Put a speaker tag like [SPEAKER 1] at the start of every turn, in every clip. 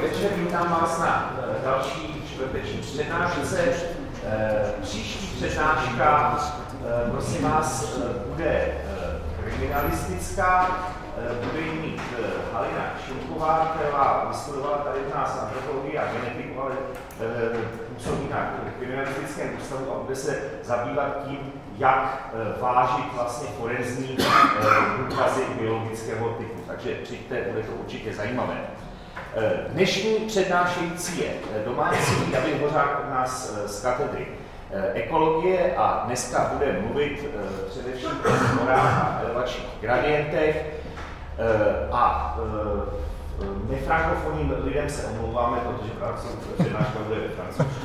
[SPEAKER 1] večer, vítám vás na eh, další čtvrteční přednášce. Eh, příští přednáška, eh, prosím vás, bude kriminalistická, bude ji mít Halina Šilková, která vystudovala tady u nás antropologii a genetiku, ale působí na kriminalistickém ústavu a bude se zabývat tím, jak vážit vlastně forenzní důkazy biologického typu. Takže přijďte, bude to určitě zajímavé. Eh, dnešní přednášející je eh, domácí David Hořák od nás eh, z katedry ekologie a dneska bude mluvit především o horách a elevačních gradientech a nefrankofonním lidem se omlouváme, protože přednáška bude ve francouzštině.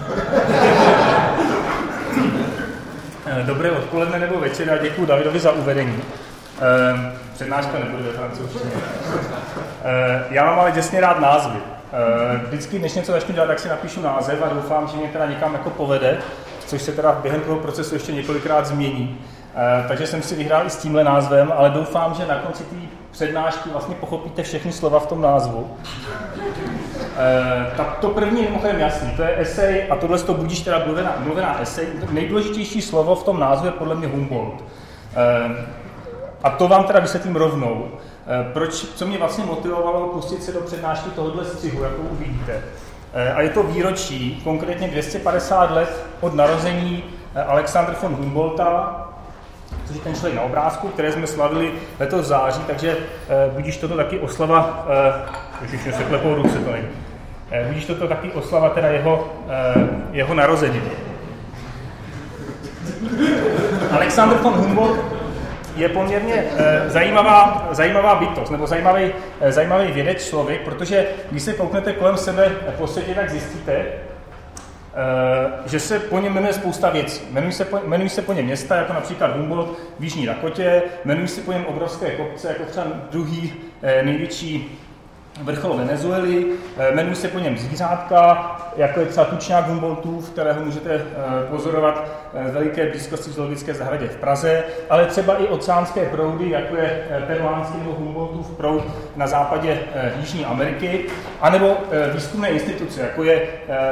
[SPEAKER 2] Dobré odpoledne nebo večer a děkuji Davidovi za uvedení. Přednáška nebude ve francouzštině. Eh, já mám ale děsně rád názvy. Eh, vždycky, než něco začnu dělat, tak si napíšu název a doufám, že mě teda někam jako povede, což se teda během toho procesu ještě několikrát změní. Takže jsem si vyhrál i s tímhle názvem, ale doufám, že na konci té přednášky vlastně pochopíte všechny slova v tom názvu. tak to první je mimochodem jasný, to je esej a tohle to budíš teda mluvená, mluvená esej. Nejdůležitější slovo v tom názvu je podle mě Humboldt. A to vám teda vysvětlím rovnou. Eh, proč, co mě vlastně motivovalo pustit se do přednášky tohohle střihu, jako uvidíte. Eh, a je to výročí, konkrétně 250 let od narození eh, Alexandra von Humboldta, což je ten člověk na obrázku, které jsme slavili letos v září, takže budíš toto taky oslava, když se klepou ruce, to není. Budíš toto taky oslava teda jeho, jeho narozeniny. Alexander von Humboldt je poměrně e, zajímavá, zajímavá bytost, nebo zajímavý, e, zajímavý vědec člověk, protože když se kouknete kolem sebe po světě, tak zjistíte, e, že se po něm jmenuje spousta věcí. Jmenují se, po, jmenují se po něm města, jako například Humboldt v Jižní Rakotě, jmenují se po něm obrovské kopce, jako třeba druhý e, největší vrchol Venezuely, jmenují se po něm zvířátka, jako je třeba tučňák Humboldtův, kterého můžete pozorovat v veliké blízkosti zoologické zahradě v Praze, ale třeba i oceánské proudy, jako je eh, peruánský nebo Humboldtův proud na západě eh, Jižní Ameriky, anebo eh, výzkumné instituce, jako je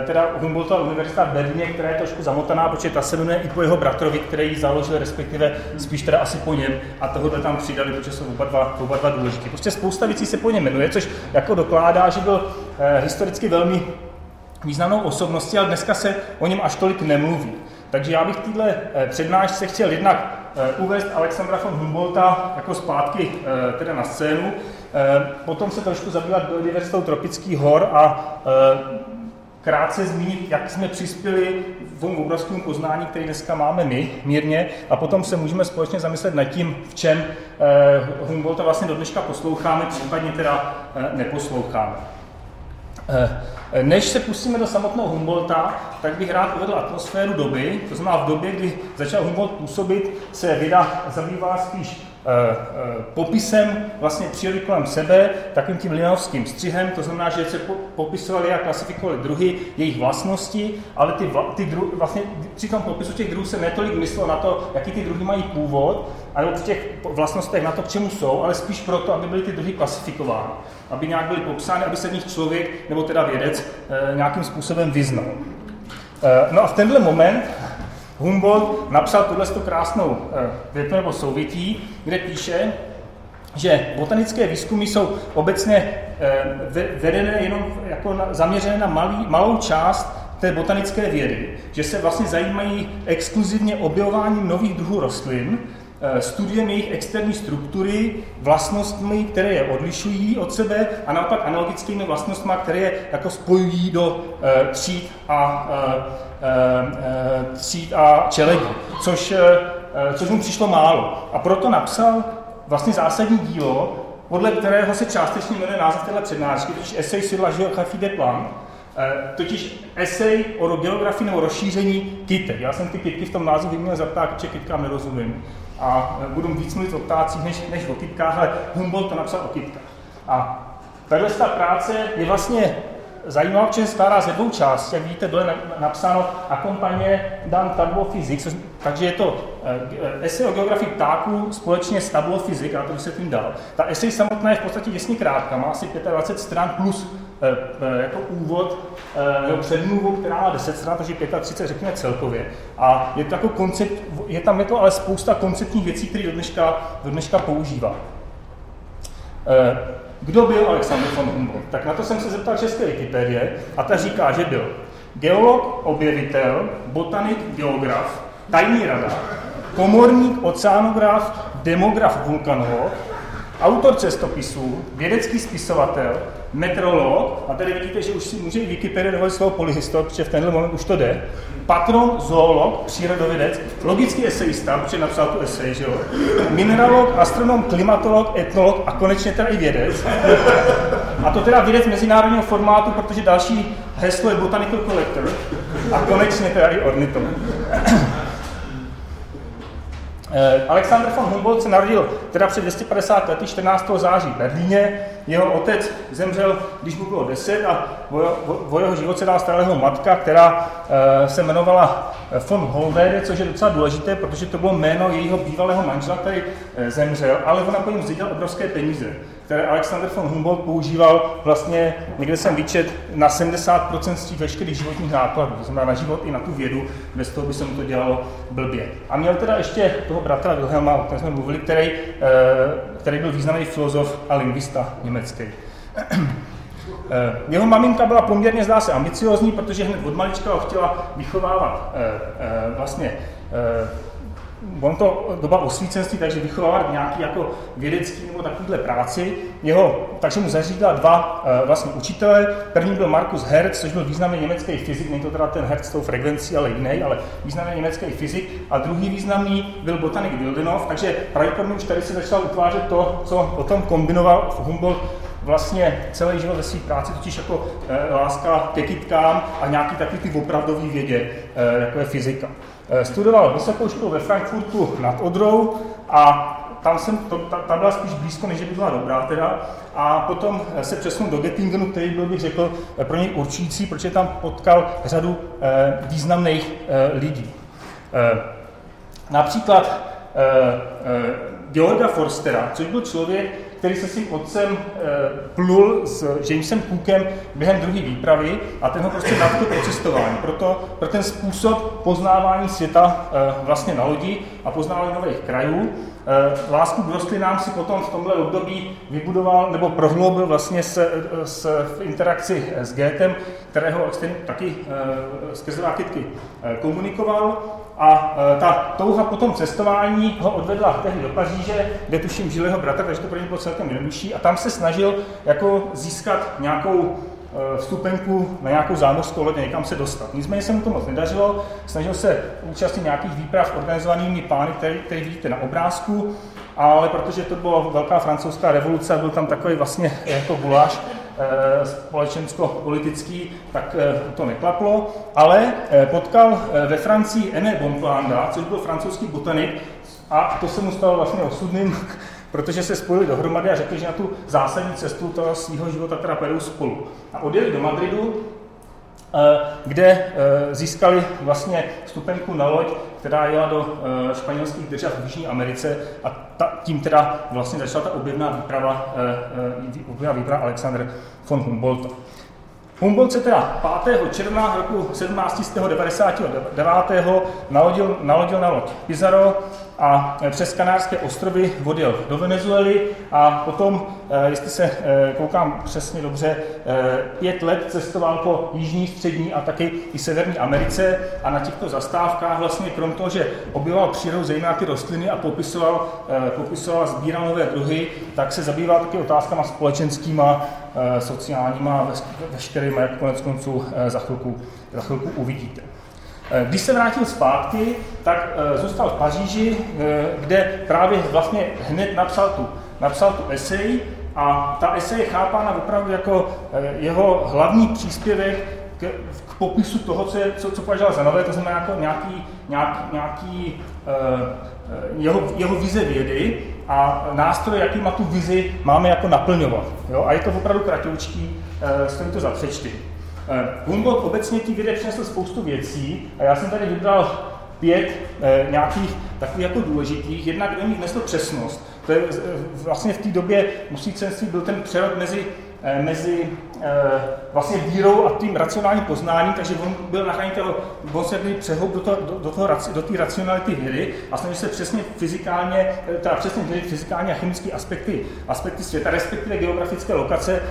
[SPEAKER 2] teda Humboldtova univerzita v Berlíně, která je trošku zamotaná, protože ta se jmenuje i po jeho bratrovi, který ji založil, respektive spíš teda asi po něm a tohohle tam přidali, protože jsou oba dva, oba dva důležitý. Prostě spousta věcí se po něm jmenuje, což jako dokládá, že byl historicky velmi významnou osobností, ale dneska se o něm až tolik nemluví. Takže já bych téhle eh, přednášce chtěl jednak eh, uvést Alexandra von Humboldta jako zpátky eh, teda na scénu, potom se trošku zabývat biodiverzitou tropických hor a krátce zmínit, jak jsme přispěli v tom obrovském poznání, který dneska máme my, mírně, a potom se můžeme společně zamyslet nad tím, v čem Humboldta vlastně do dneška posloucháme, případně teda neposloucháme. Než se pustíme do samotného Humboldta, tak bych rád uvedl atmosféru doby. To znamená, v době, kdy začal Humboldt působit, se věda zabývá spíš eh, eh, popisem vlastně přírody kolem sebe, takým tím linovským střihem, to znamená, že se popisovali a klasifikovali druhy, jejich vlastnosti, ale ty, ty dru, vlastně při tom popisu těch druhů se netolik myslelo na to, jaký ty druhy mají původ, ale při těch vlastnostech na to, k čemu jsou, ale spíš proto, aby byly ty druhy klasifikovány aby nějak byly popsány, aby se v nich člověk, nebo teda vědec, eh, nějakým způsobem vyznal. Eh, no a v tenhle moment Humboldt napsal tuhle krásnou eh, větu nebo souvětí, kde píše, že botanické výzkumy jsou obecně vedené jenom jako zaměřené na malý, malou část té botanické vědy, že se vlastně zajímají exkluzivně objevováním nových druhů rostlin Eh, studiem jejich externí struktury, vlastnostmi, které je odlišují od sebe a naopak analogickými vlastnostmi, které je jako spojují do e, tříd a, e, e, tříd a čeledí, což, což mu přišlo málo. A proto napsal vlastně zásadní dílo, podle kterého se částečně jmenuje název téhle přednášky, totiž Essay sur la géographie des plantes, totiž esej o geografii nebo rozšíření kytek. Já jsem ty kytky v tom názvu vyměnil za pták, protože kytkám nerozumím a budu víc mluvit o ptácích než, než o kytkách, ale Humboldt to napsal o kytkách. A tahle ta práce je vlastně zajímavá, protože stará ze dvou částí. Jak vidíte, dole napsáno Accompagne dan tableau physique, takže je to eh, esej o geografii ptáků společně s tableau physique, a to vysvětlím dál. Ta esej samotná je v podstatě těsně krátká, má asi 25 stran plus jako úvod nebo předmluvu, která má 10 stran, takže 35 řekněme celkově. A je, to jako koncept, je tam je to ale spousta konceptních věcí, které do dneška, do dneška používá. Kdo byl Alexander von Humboldt? Tak na to jsem se zeptal české Wikipedie a ta říká, že byl geolog, objevitel, botanik, geograf, tajný rada, komorník, oceánograf, demograf, vulkanolog, autor cestopisů, vědecký spisovatel, meteorolog, a tady vidíte, že už si může i Wikipedia dovolit polyhistor, protože v tenhle moment už to jde, patron, zoolog, přírodovědec, logický esejista, protože napsal tu esej, že jo, mineralog, astronom, klimatolog, etnolog a konečně teda i vědec. A to teda vědec mezinárodního formátu, protože další heslo je Botanical Collector a konečně teda i ornitolog. Eh, Alexander von Humboldt se narodil teda před 250 lety 14. září v Berlíně. Jeho otec zemřel, když mu bylo 10 a o jeho život se dá starého matka, která eh, se jmenovala eh, von Holdere, což je docela důležité, protože to bylo jméno jejího bývalého manžela, který zemřel, ale ona po něm zdědila obrovské peníze které Alexander von Humboldt používal vlastně, někde jsem vyčet, na 70% z těch veškerých životních nákladů, to znamená na život i na tu vědu, bez toho by se mu to dělalo blbě. A měl teda ještě toho bratra Wilhelma, o kterém jsme mluvili, který, eh, který byl významný filozof a lingvista německý. Eh, jeho maminka byla poměrně, zdá se, ambiciozní, protože hned od malička ho chtěla vychovávat eh, vlastně on to doba osvícenství, takže vychovávat nějaký jako vědecký nebo takovýhle práci. Jeho, takže mu zařídila dva uh, vlastně učitele. První byl Markus Hertz, což byl významný německý fyzik, není to teda ten Hertz tou frekvencí, ale jiný, ale významný německý fyzik. A druhý významný byl botanik Wildenov, takže pravděpodobně už tady se začal utvářet to, co potom kombinoval Humboldt vlastně celý život ve své práci, totiž jako e, láska ke kytkám a nějaký takový ty opravdový vědě, e, jako je fyzika. Eh, studoval vysokou školu ve Frankfurtu nad Odrou a tam jsem, to, ta, ta byla spíš blízko, než by byla dobrá teda. A potom se přesunul do Göttingenu, který byl, bych řekl, eh, pro něj určující, protože tam potkal řadu eh, významných eh, lidí. Eh, například eh, eh, Georga Forstera, což byl člověk, který se svým otcem e, plul s Jamesem Cookem během druhé výpravy a ten ho prostě natkl pro cestování. Proto pro ten způsob poznávání světa e, vlastně na lodi a poznávání nových krajů. E, lásku k rostlinám si potom v tomhle období vybudoval nebo prohloubil vlastně s, s, v interakci s Goethem, kterého taky e, skrze kytky e, komunikoval. A ta touha po tom cestování ho odvedla tehdy do Paříže, kde tuším žil jeho bratr, takže to pro něj bylo celkem jednodušší. A tam se snažil jako získat nějakou vstupenku na nějakou zámořskou loď, někam se dostat. Nicméně se mu to moc nedařilo, snažil se účastnit nějakých výprav organizovanými pány, který, který vidíte na obrázku, ale protože to byla velká francouzská revoluce byl tam takový vlastně jako guláš, Eh, společensko-politický, tak eh, to neklaplo, ale eh, potkal ve Francii Ene Bonplanda, což byl francouzský botanik, a to se mu stalo vlastně osudným, protože se spojili dohromady a řekli, že na tu zásadní cestu toho svého života teda perou spolu. A odjeli do Madridu, kde získali vlastně stupenku na loď, která jela do španělských držav v Jižní Americe a ta, tím teda vlastně začala ta objevná výprava, objevná výprava Alexander von Humboldta. Humboldt se teda 5. června roku 1799. nalodil, nalodil na loď Pizarro a přes Kanárské ostrovy odjel do Venezuely a potom, eh, jestli se eh, koukám přesně dobře, pět let cestoval po Jižní, Střední a taky i Severní Americe a na těchto zastávkách vlastně krom toho, že objevoval přírodu, zejména ty rostliny a popisoval, popisoval sbíral nové druhy, tak se zabýval taky otázkama společenskýma, sociálníma veškerýma, jak konec konců za chvilku, za chvilku uvidíte. Eh, když se vrátil zpátky, tak eh, zůstal v Paříži, eh, kde právě vlastně hned napsal tu, napsal tu esej a ta esej je chápána opravdu jako jeho hlavní příspěvek k, k popisu toho, co, je, co, co považoval za nové, to znamená jako nějaký, nějaký, nějaký jeho, jeho vize vědy a nástroj, jaký má tu vizi máme jako naplňovat. Jo? A je to opravdu kratoučký, stojí to za přečty. Eh, Humboldt obecně ti vědě přinesl spoustu věcí a já jsem tady vybral pět eh, nějakých takových jako důležitých. Jednak do nich nesl přesnost. To je, eh, vlastně v té době musícenství byl ten přerod mezi mezi vlastně vírou a tím racionálním poznáním, takže on byl na toho, on se přehoub do, to, do, do, toho, do té racionality vědy a snažil se přesně fyzikálně, teda přesně fyzikálně a chemické aspekty, aspekty světa, respektive geografické lokace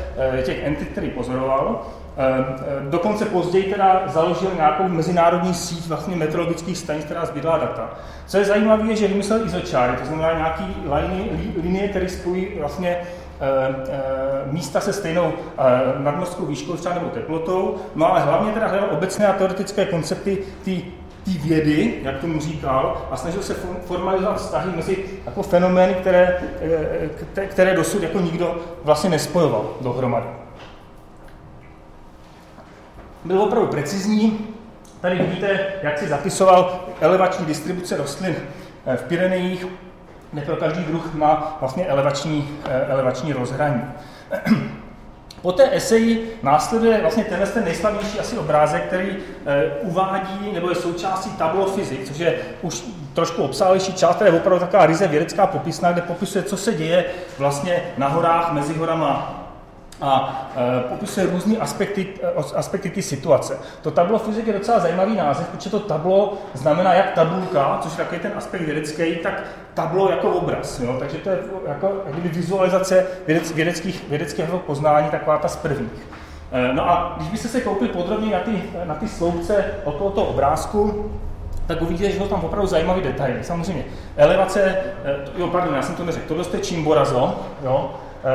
[SPEAKER 2] těch entit, který pozoroval. Ehm, ehm, dokonce později teda založil nějakou mezinárodní síť vlastně meteorologických stanic, která sbírala data. Co je zajímavé, je, že vymyslel izočáry, to znamená nějaký linie, které spojí vlastně ehm, místa se stejnou nadmořskou výškou třeba nebo teplotou, no ale hlavně teda hledal obecné a teoretické koncepty té vědy, jak tomu říkal, a snažil se formalizovat vztahy mezi jako fenomény, které, které dosud jako nikdo vlastně nespojoval dohromady byl opravdu precizní. Tady vidíte, jak si zapisoval elevační distribuce rostlin eh, v Pyrenejích, kde pro každý druh má vlastně elevační, eh, elevační rozhraní. Po té eseji následuje vlastně tenhle ten nejslavnější asi obrázek, který e, uvádí nebo je součástí tablo fyzik, což je už trošku obsáhlejší část, která je opravdu taková ryze vědecká popisná, kde popisuje, co se děje vlastně na horách mezi horama a e, popisuje různé aspekty, e, aspekty ty situace. To tablo fyzik je docela zajímavý název, protože to tablo znamená jak tabulka, což je takový ten aspekt vědecký, tak tablo jako obraz. Jo? Takže to je jako kdyby vizualizace vědec, vědeckých, vědeckého poznání, taková ta z prvních. E, no a když byste se koupili podrobně na ty, na ty sloupce okolo toho obrázku, tak uvidíte, že jsou tam opravdu zajímavý detaily. Samozřejmě elevace, jo, pardon, já jsem to neřekl, tohle je Chimborazo, jo,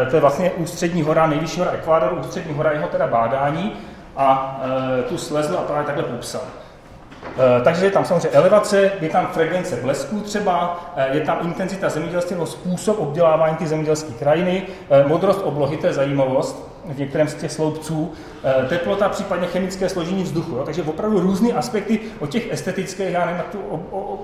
[SPEAKER 2] to je vlastně ústřední hora, nejvyšší hora Ekvádoru, ústřední hora jeho teda bádání a e, tu slezl a je takhle popsal. E, takže je tam samozřejmě elevace, je tam frekvence blesku třeba, je tam intenzita zemědělství způsob obdělávání ty zemědělské krajiny, modrost oblohy, to je zajímavost, v některém z těch sloupců, eh, teplota, případně chemické složení vzduchu. Jo? Takže opravdu různé aspekty o těch estetických, já nevím, jak tu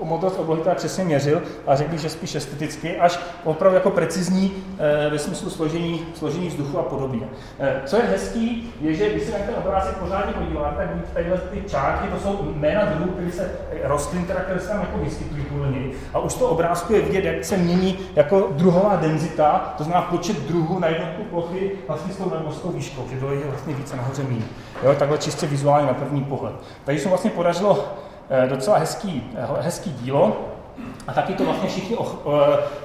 [SPEAKER 2] modlost oblohy teda přesně měřil, a řekl že spíš esteticky, až opravdu jako precizní e, ve smyslu složení, složení vzduchu a podobně. E, co je hezký, je, že když se na ten obrázek pořádně podíváte, tak vidíte tadyhle ty čárky, to jsou jména druhů, které se rostlin, teda, které se tam jako vyskytují podle. A už to obrázku je vidět, jak se mění jako druhová denzita, to znamená počet druhů na jednotku plochy vlastně s tou morskou výškou, že dole je vlastně více nahoře míň. Jo, takhle čistě vizuálně na první pohled. Takže se vlastně podařilo eh, docela hezký, eh, hezký dílo. A taky to vlastně všichni uh,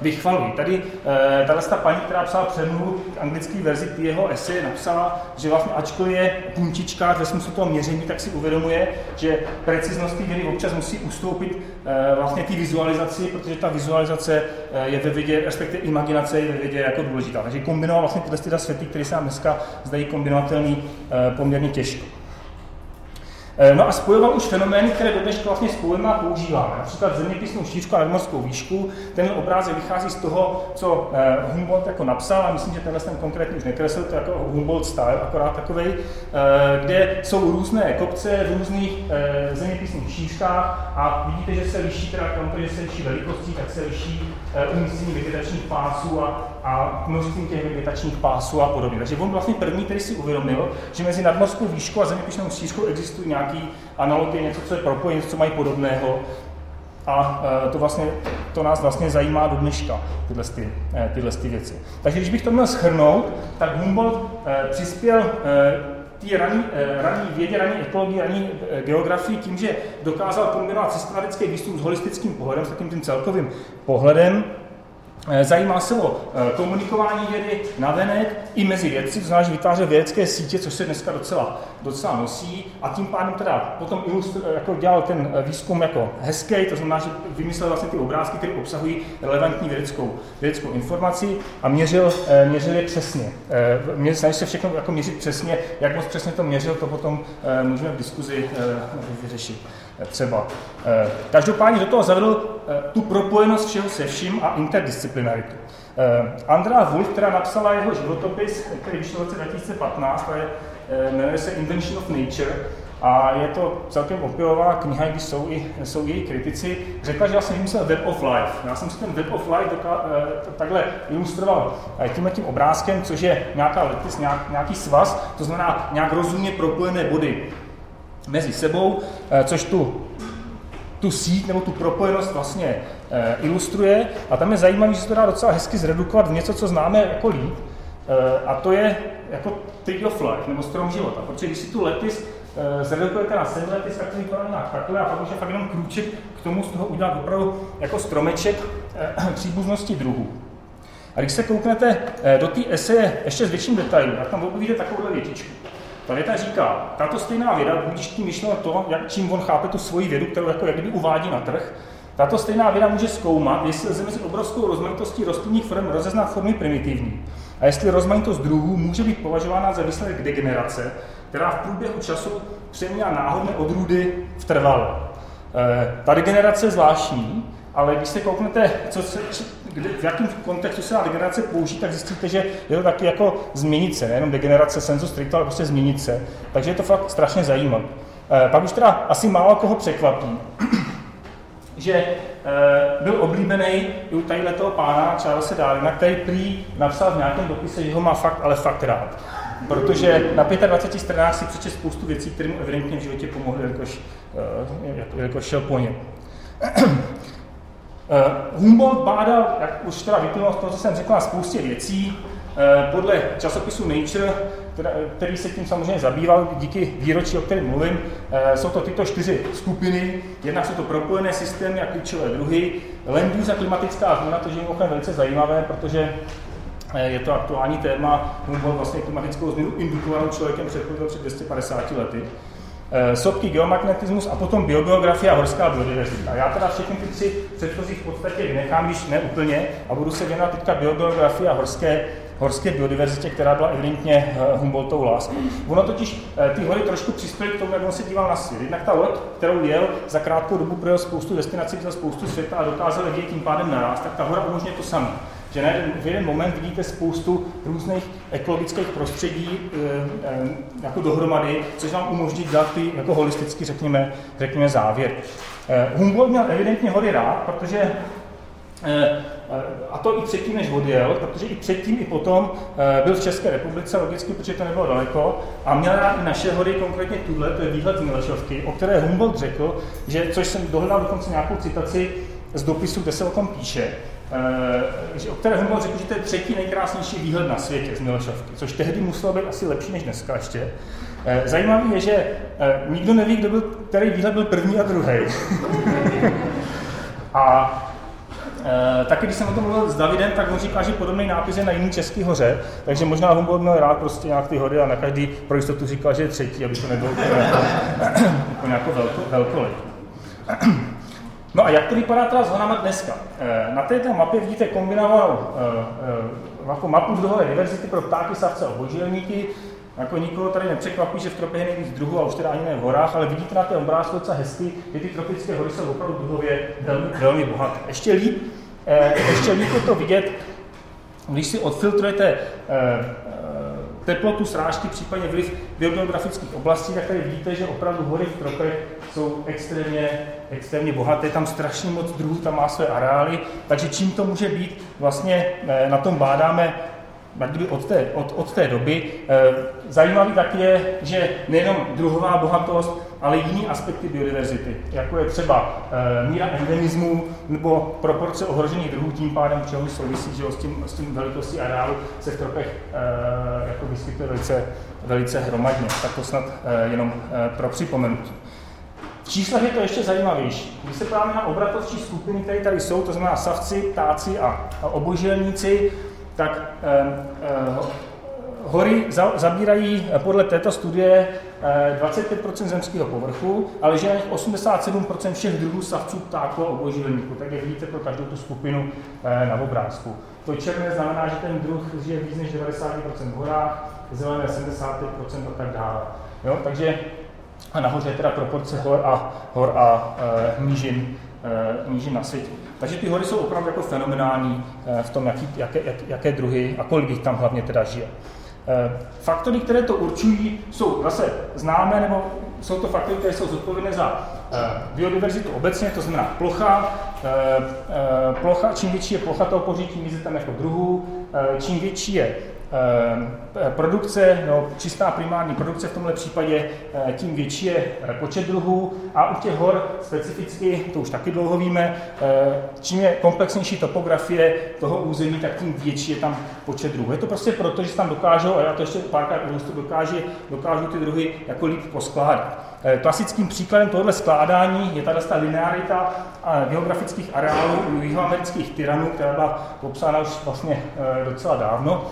[SPEAKER 2] vychvalují. Tady uh, tahle ta paní, která psala přemluvu k anglické verzi k jeho esy, napsala, že vlastně ačkoliv je puntička ve smyslu toho měření, tak si uvědomuje, že preciznost vědy občas musí ustoupit uh, vlastně té vizualizaci, protože ta vizualizace uh, je ve vědě, respektive imaginace je ve vědě jako důležitá. Takže kombinoval vlastně tyhle ty světy, které se nám dneska zdají kombinovatelný uh, poměrně těžko. Eh, no a spojoval už fenomény, které do dneška vlastně spojujeme a používáme. Například zeměpisnou šířku a nadmořskou výšku. Ten obrázek vychází z toho, co eh, Humboldt jako napsal, a myslím, že tenhle ten konkrétně už nekreslil, to jako Humboldt style, akorát takový, eh, kde jsou různé kopce v různých zeměpisných šířkách a vidíte, že se liší, teda kromě se liší velikostí, tak se liší umístění vegetačních pásů a, a množstvím těch vegetačních pásů a podobně. Takže on vlastně první, který si uvědomil, že mezi nadmořskou výškou a zeměpisnou šířkou existují nějaké nějaký analogie, něco, co je propojené, něco, co mají podobného. A e, to, vlastně, to nás vlastně zajímá do dneška, tyhle, ty, e, tyhle ty věci. Takže když bych to měl schrnout, tak Humboldt e, přispěl té raní, raní vědě, raní ekologii, raní geografii tím, že dokázal kombinovat systematický výstup s holistickým pohledem, s takým tím celkovým pohledem, zajímá se o eh, komunikování vědy na venek i mezi vědci, to znamená, že vytváří vědecké sítě, což se dneska docela, docela nosí a tím pádem teda potom ilustr, eh, jako dělal ten výzkum jako hezký, to znamená, že vymyslel vlastně ty obrázky, které obsahují relevantní vědeckou, vědeckou informaci a měřil, měřil je přesně. Snažil se všechno jako měřit přesně, jak moc přesně to měřil, to potom můžeme v diskuzi vyřešit třeba. Eh, každopádně do toho zavedl eh, tu propojenost všeho se vším a interdisciplinaritu. Eh, Andrea Wolf, která napsala jeho životopis, který vyšel v roce 2015, to je, jmenuje se Invention of Nature, a je to celkem opělová kniha, když jsou i, jsou její kritici. Řekla, že já jsem vymyslel Web of Life. Já jsem si ten Web of Life doka, takhle ilustroval tímhle tím obrázkem, což je nějaká letis, nějak, nějaký svaz, to znamená nějak rozumně propojené body mezi sebou, eh, což tu, tu síť nebo tu propojenost vlastně eh, ilustruje. A tam je zajímavé, že se to dá docela hezky zredukovat v něco, co známe jako líp. a to je jako tree of life, nebo strom života. Protože když si tu letis zredukujete na 7 letis, tak to vypadá nějak takhle a pak už je fakt jenom krůček k tomu z toho udělat opravdu jako stromeček příbuznosti druhů. A když se kouknete do té eseje ještě s větším detailem, tak tam objevíte takovouhle větičku. Ta věta říká, tato stejná věda, když tím myšleno to, jak, čím on chápe tu svoji vědu, kterou jako jak kdyby uvádí na trh, tato stejná věda může zkoumat, jestli lze mezi obrovskou rozmanitostí rostlinných form rozeznat formy primitivní a jestli rozmanitost druhů může být považována za výsledek degenerace, která v průběhu času přeměnila náhodné odrůdy v trvalé. E, ta degenerace je zvláštní, ale když se kouknete, co se, kde, v jakém kontextu se dá degenerace použít, tak zjistíte, že je to taky jako změnit se, nejenom degenerace sensu stricto, ale prostě změnit se. Takže je to fakt strašně zajímavé. E, pak už teda asi málo koho překvapí, že e, byl oblíbený i u tadyhle toho pána Charlesa Darwina, který prý napsal v nějakém dopise, že ho má fakt, ale fakt rád. Protože na 25 stranách si přečet spoustu věcí, které mu evidentně v životě pomohly, jakož, e, jakož šel po něm. Uh, Humboldt bádal, jak už teda vyplynulo z toho, co jsem řekl, na spoustě věcí. Uh, podle časopisu Nature, teda, který se tím samozřejmě zabýval díky výročí, o kterém mluvím, jsou to tyto čtyři skupiny. Jednak jsou to propojené systémy a klíčové druhy. Land use a klimatická změna, to je mimochodem velice zajímavé, protože je to aktuální téma. Humboldt vlastně klimatickou změnu indukovanou člověkem předpověděl před 250 lety. Eh, sopky, geomagnetismus a potom biogeografie a horská biodiverzita. Já teda všechny ty tři předchozí v podstatě vynechám, když ne úplně, a budu se věnovat teďka biogeografii a horské, horské biodiverzitě, která byla evidentně eh, Humboldtovou láskou. Ono totiž eh, ty hory trošku přispěly k tomu, jak on se díval na svět. Jednak ta loď, kterou jel za krátkou dobu projel spoustu destinací, za spoustu světa a dokázal vidět tím pádem naraz, tak ta hora umožňuje to samé že jeden, v jeden moment vidíte spoustu různých ekologických prostředí e, e, jako dohromady, což vám umožní dělat ty jako holisticky, řekněme, řekněme závěr. E, Humboldt měl evidentně hory rád, protože a to i předtím, než odjel, protože i předtím, i potom byl v České republice, logicky, protože to nebylo daleko, a měl rád i naše hory, konkrétně tuhle, to je výhled Milešovky, o které Humboldt řekl, že, což jsem dohledal dokonce nějakou citaci z dopisu, kde se o tom píše, Eh, o které Humboldt řekl, že to je třetí nejkrásnější výhled na světě z Milošovky, což tehdy muselo být asi lepší než dneska ještě. Eh, zajímavé je, že eh, nikdo neví, kdo byl, který výhled byl první a druhý. a taky když jsem o tom mluvil s Davidem, tak on říká, že podobný nápis je na jiný český hoře, takže možná Humboldt měl rád prostě nějak ty hory a na každý pro jistotu říkal, že je třetí, aby to nebylo jako, jako velko, velkolepý. No a jak to vypadá teda s honama dneska? Eh, na této mapě vidíte kombinovanou jako mapu druhové diverzity pro ptáky, savce a obojživelníky. Jako nikoho tady nepřekvapí, že v tropech je nejvíc druhů a už teda ani ne v horách, ale vidíte na té obrázku docela hezky, že ty tropické hory jsou opravdu druhově velmi, velmi bohaté. Ještě líp, ještě líp to vidět, když si odfiltrujete teplotu srážky, případně vliv biogeografických oblastí, tak tady vidíte, že opravdu hory v tropech jsou extrémně, extrémně bohaté, tam strašně moc druhů, tam má své areály, takže čím to může být, vlastně eh, na tom bádáme kdyby od té, od, od té doby. Eh, zajímavý tak je, že nejenom druhová bohatost, ale jiný aspekty biodiverzity, jako je třeba e, míra endemismu nebo proporce ohrožených druhů, tím pádem čeho souvisí, že s tím, s tím velikostí areálu se v tropech e, jako vyskytuje velice, velice hromadně. Tak to snad jenom pro připomenutí. V číslech je to ještě zajímavější. Když se podíváme na obratovší skupiny, které tady jsou, to znamená savci, ptáci a, a obožilníci, tak e, e, Hory zabírají podle této studie 25 eh, zemského povrchu, ale že je 87% všech druhů savců, ptáků a obojživelníků. Tak jak vidíte pro každou tu skupinu eh, na obrázku. To černé znamená, že ten druh žije víc než 90 v horách, zelené 75% a tak dále. Jo? Takže a nahoře je teda proporce hor a, hor a e, nížin, nížin na světě. Takže ty hory jsou opravdu jako fenomenální e, v tom, jaký, jaké, jak, jaké druhy a kolik jich tam hlavně teda žije. Eh, faktory, které to určují, jsou zase známé, nebo jsou to faktory, které jsou zodpovědné za eh, biodiverzitu obecně, to znamená plocha. Eh, plocha čím větší je plocha toho poří, tím více tam jako druhů. Čím větší je Eh, produkce, no, čistá primární produkce v tomhle případě, eh, tím větší je eh, počet druhů a u těch hor specificky, to už taky dlouho víme, čím je komplexnější topografie toho území, tak tím větší je tam počet druhů. Je to prostě proto, že se tam dokážou, a já to ještě párkrát ilustruju, dokáží, dokážou ty druhy jako líp poskládat. Klasickým příkladem tohoto skládání je tady ta linearita geografických areálů u jihoamerických tyranů, která byla popsána už vlastně docela dávno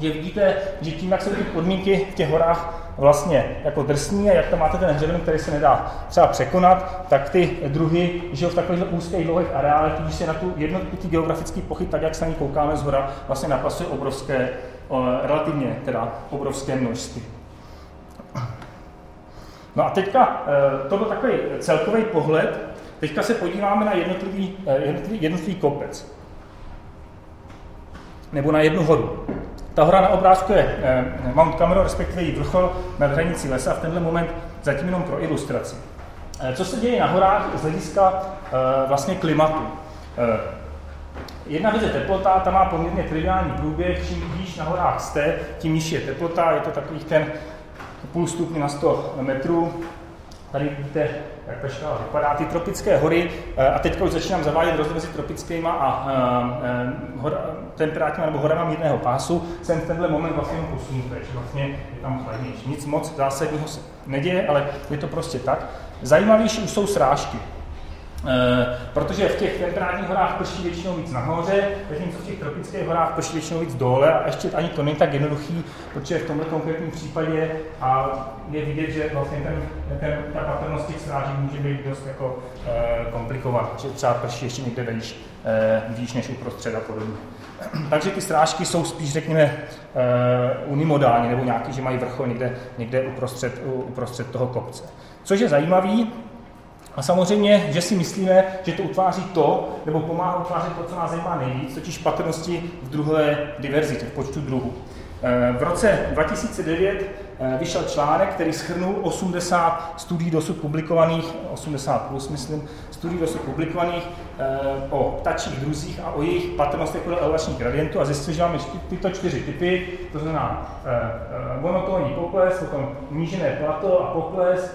[SPEAKER 2] že vidíte, že tím, jak jsou ty podmínky v těch horách vlastně jako drsní a jak tam máte ten hřeben, který se nedá třeba překonat, tak ty druhy žijou v takových úzkých dlouhých areálech, když se na tu jednotlivý geografický pochyt, tak jak se na ní koukáme z hora, vlastně napasuje obrovské, relativně teda obrovské množství. No a teďka, eh, to byl takový celkový pohled, teďka se podíváme na jednotlivý, eh, jednotlivý, jednotlivý kopec. Nebo na jednu horu. Ta hora na obrázku je eh, Mount Cameron, respektive její vrchol nad hranicí lesa, v tenhle moment zatím jenom pro ilustraci. Eh, co se děje na horách z hlediska eh, vlastně klimatu? Jedna věc je teplota, ta má poměrně triviální průběh, čím výš na horách jste, tím nižší je teplota, je to takových ten půl stupně na 100 metrů, Tady vidíte, jak ta škála vypadá. Ty tropické hory, eh, a teď už začínám zavádět rozdíl mezi tropickými a, a, a temperátními nebo horama mírného pásu, jsem v tenhle moment vlastně posunutý, takže vlastně je tam chladnější. Nic moc zásadního se neděje, ale je to prostě tak. Zajímavější už jsou srážky. E, protože v těch temperátních horách prší většinou víc nahoře, zatímco v těch tropických horách prší většinou víc dole a ještě ani to není tak jednoduchý, protože v tomto konkrétním případě a je vidět, že vlastně ten, ten, ta patrnost těch sráží může být dost jako e, komplikovaná, že třeba prší ještě někde výš, e, výš než uprostřed a podobně. Takže ty strážky jsou spíš, řekněme, unimodální, nebo nějaký, že mají vrchol někde, někde uprostřed, uprostřed toho kopce. Což je zajímavý, a samozřejmě, že si myslíme, že to utváří to, nebo pomáhá utvářet to, co nás zajímá nejvíc, totiž patrnosti v druhé diverzitě, v počtu druhů. Eh, v roce 2009 eh, vyšel článek, který schrnul 80 studií dosud publikovaných, 80 plus myslím, studií dosud publikovaných eh, o ptačích druzích a o jejich patrnostech podle elevačních gradientů a zjistil, že máme tyto čtyři typy, to znamená monotónní pokles, potom nížené plato a pokles,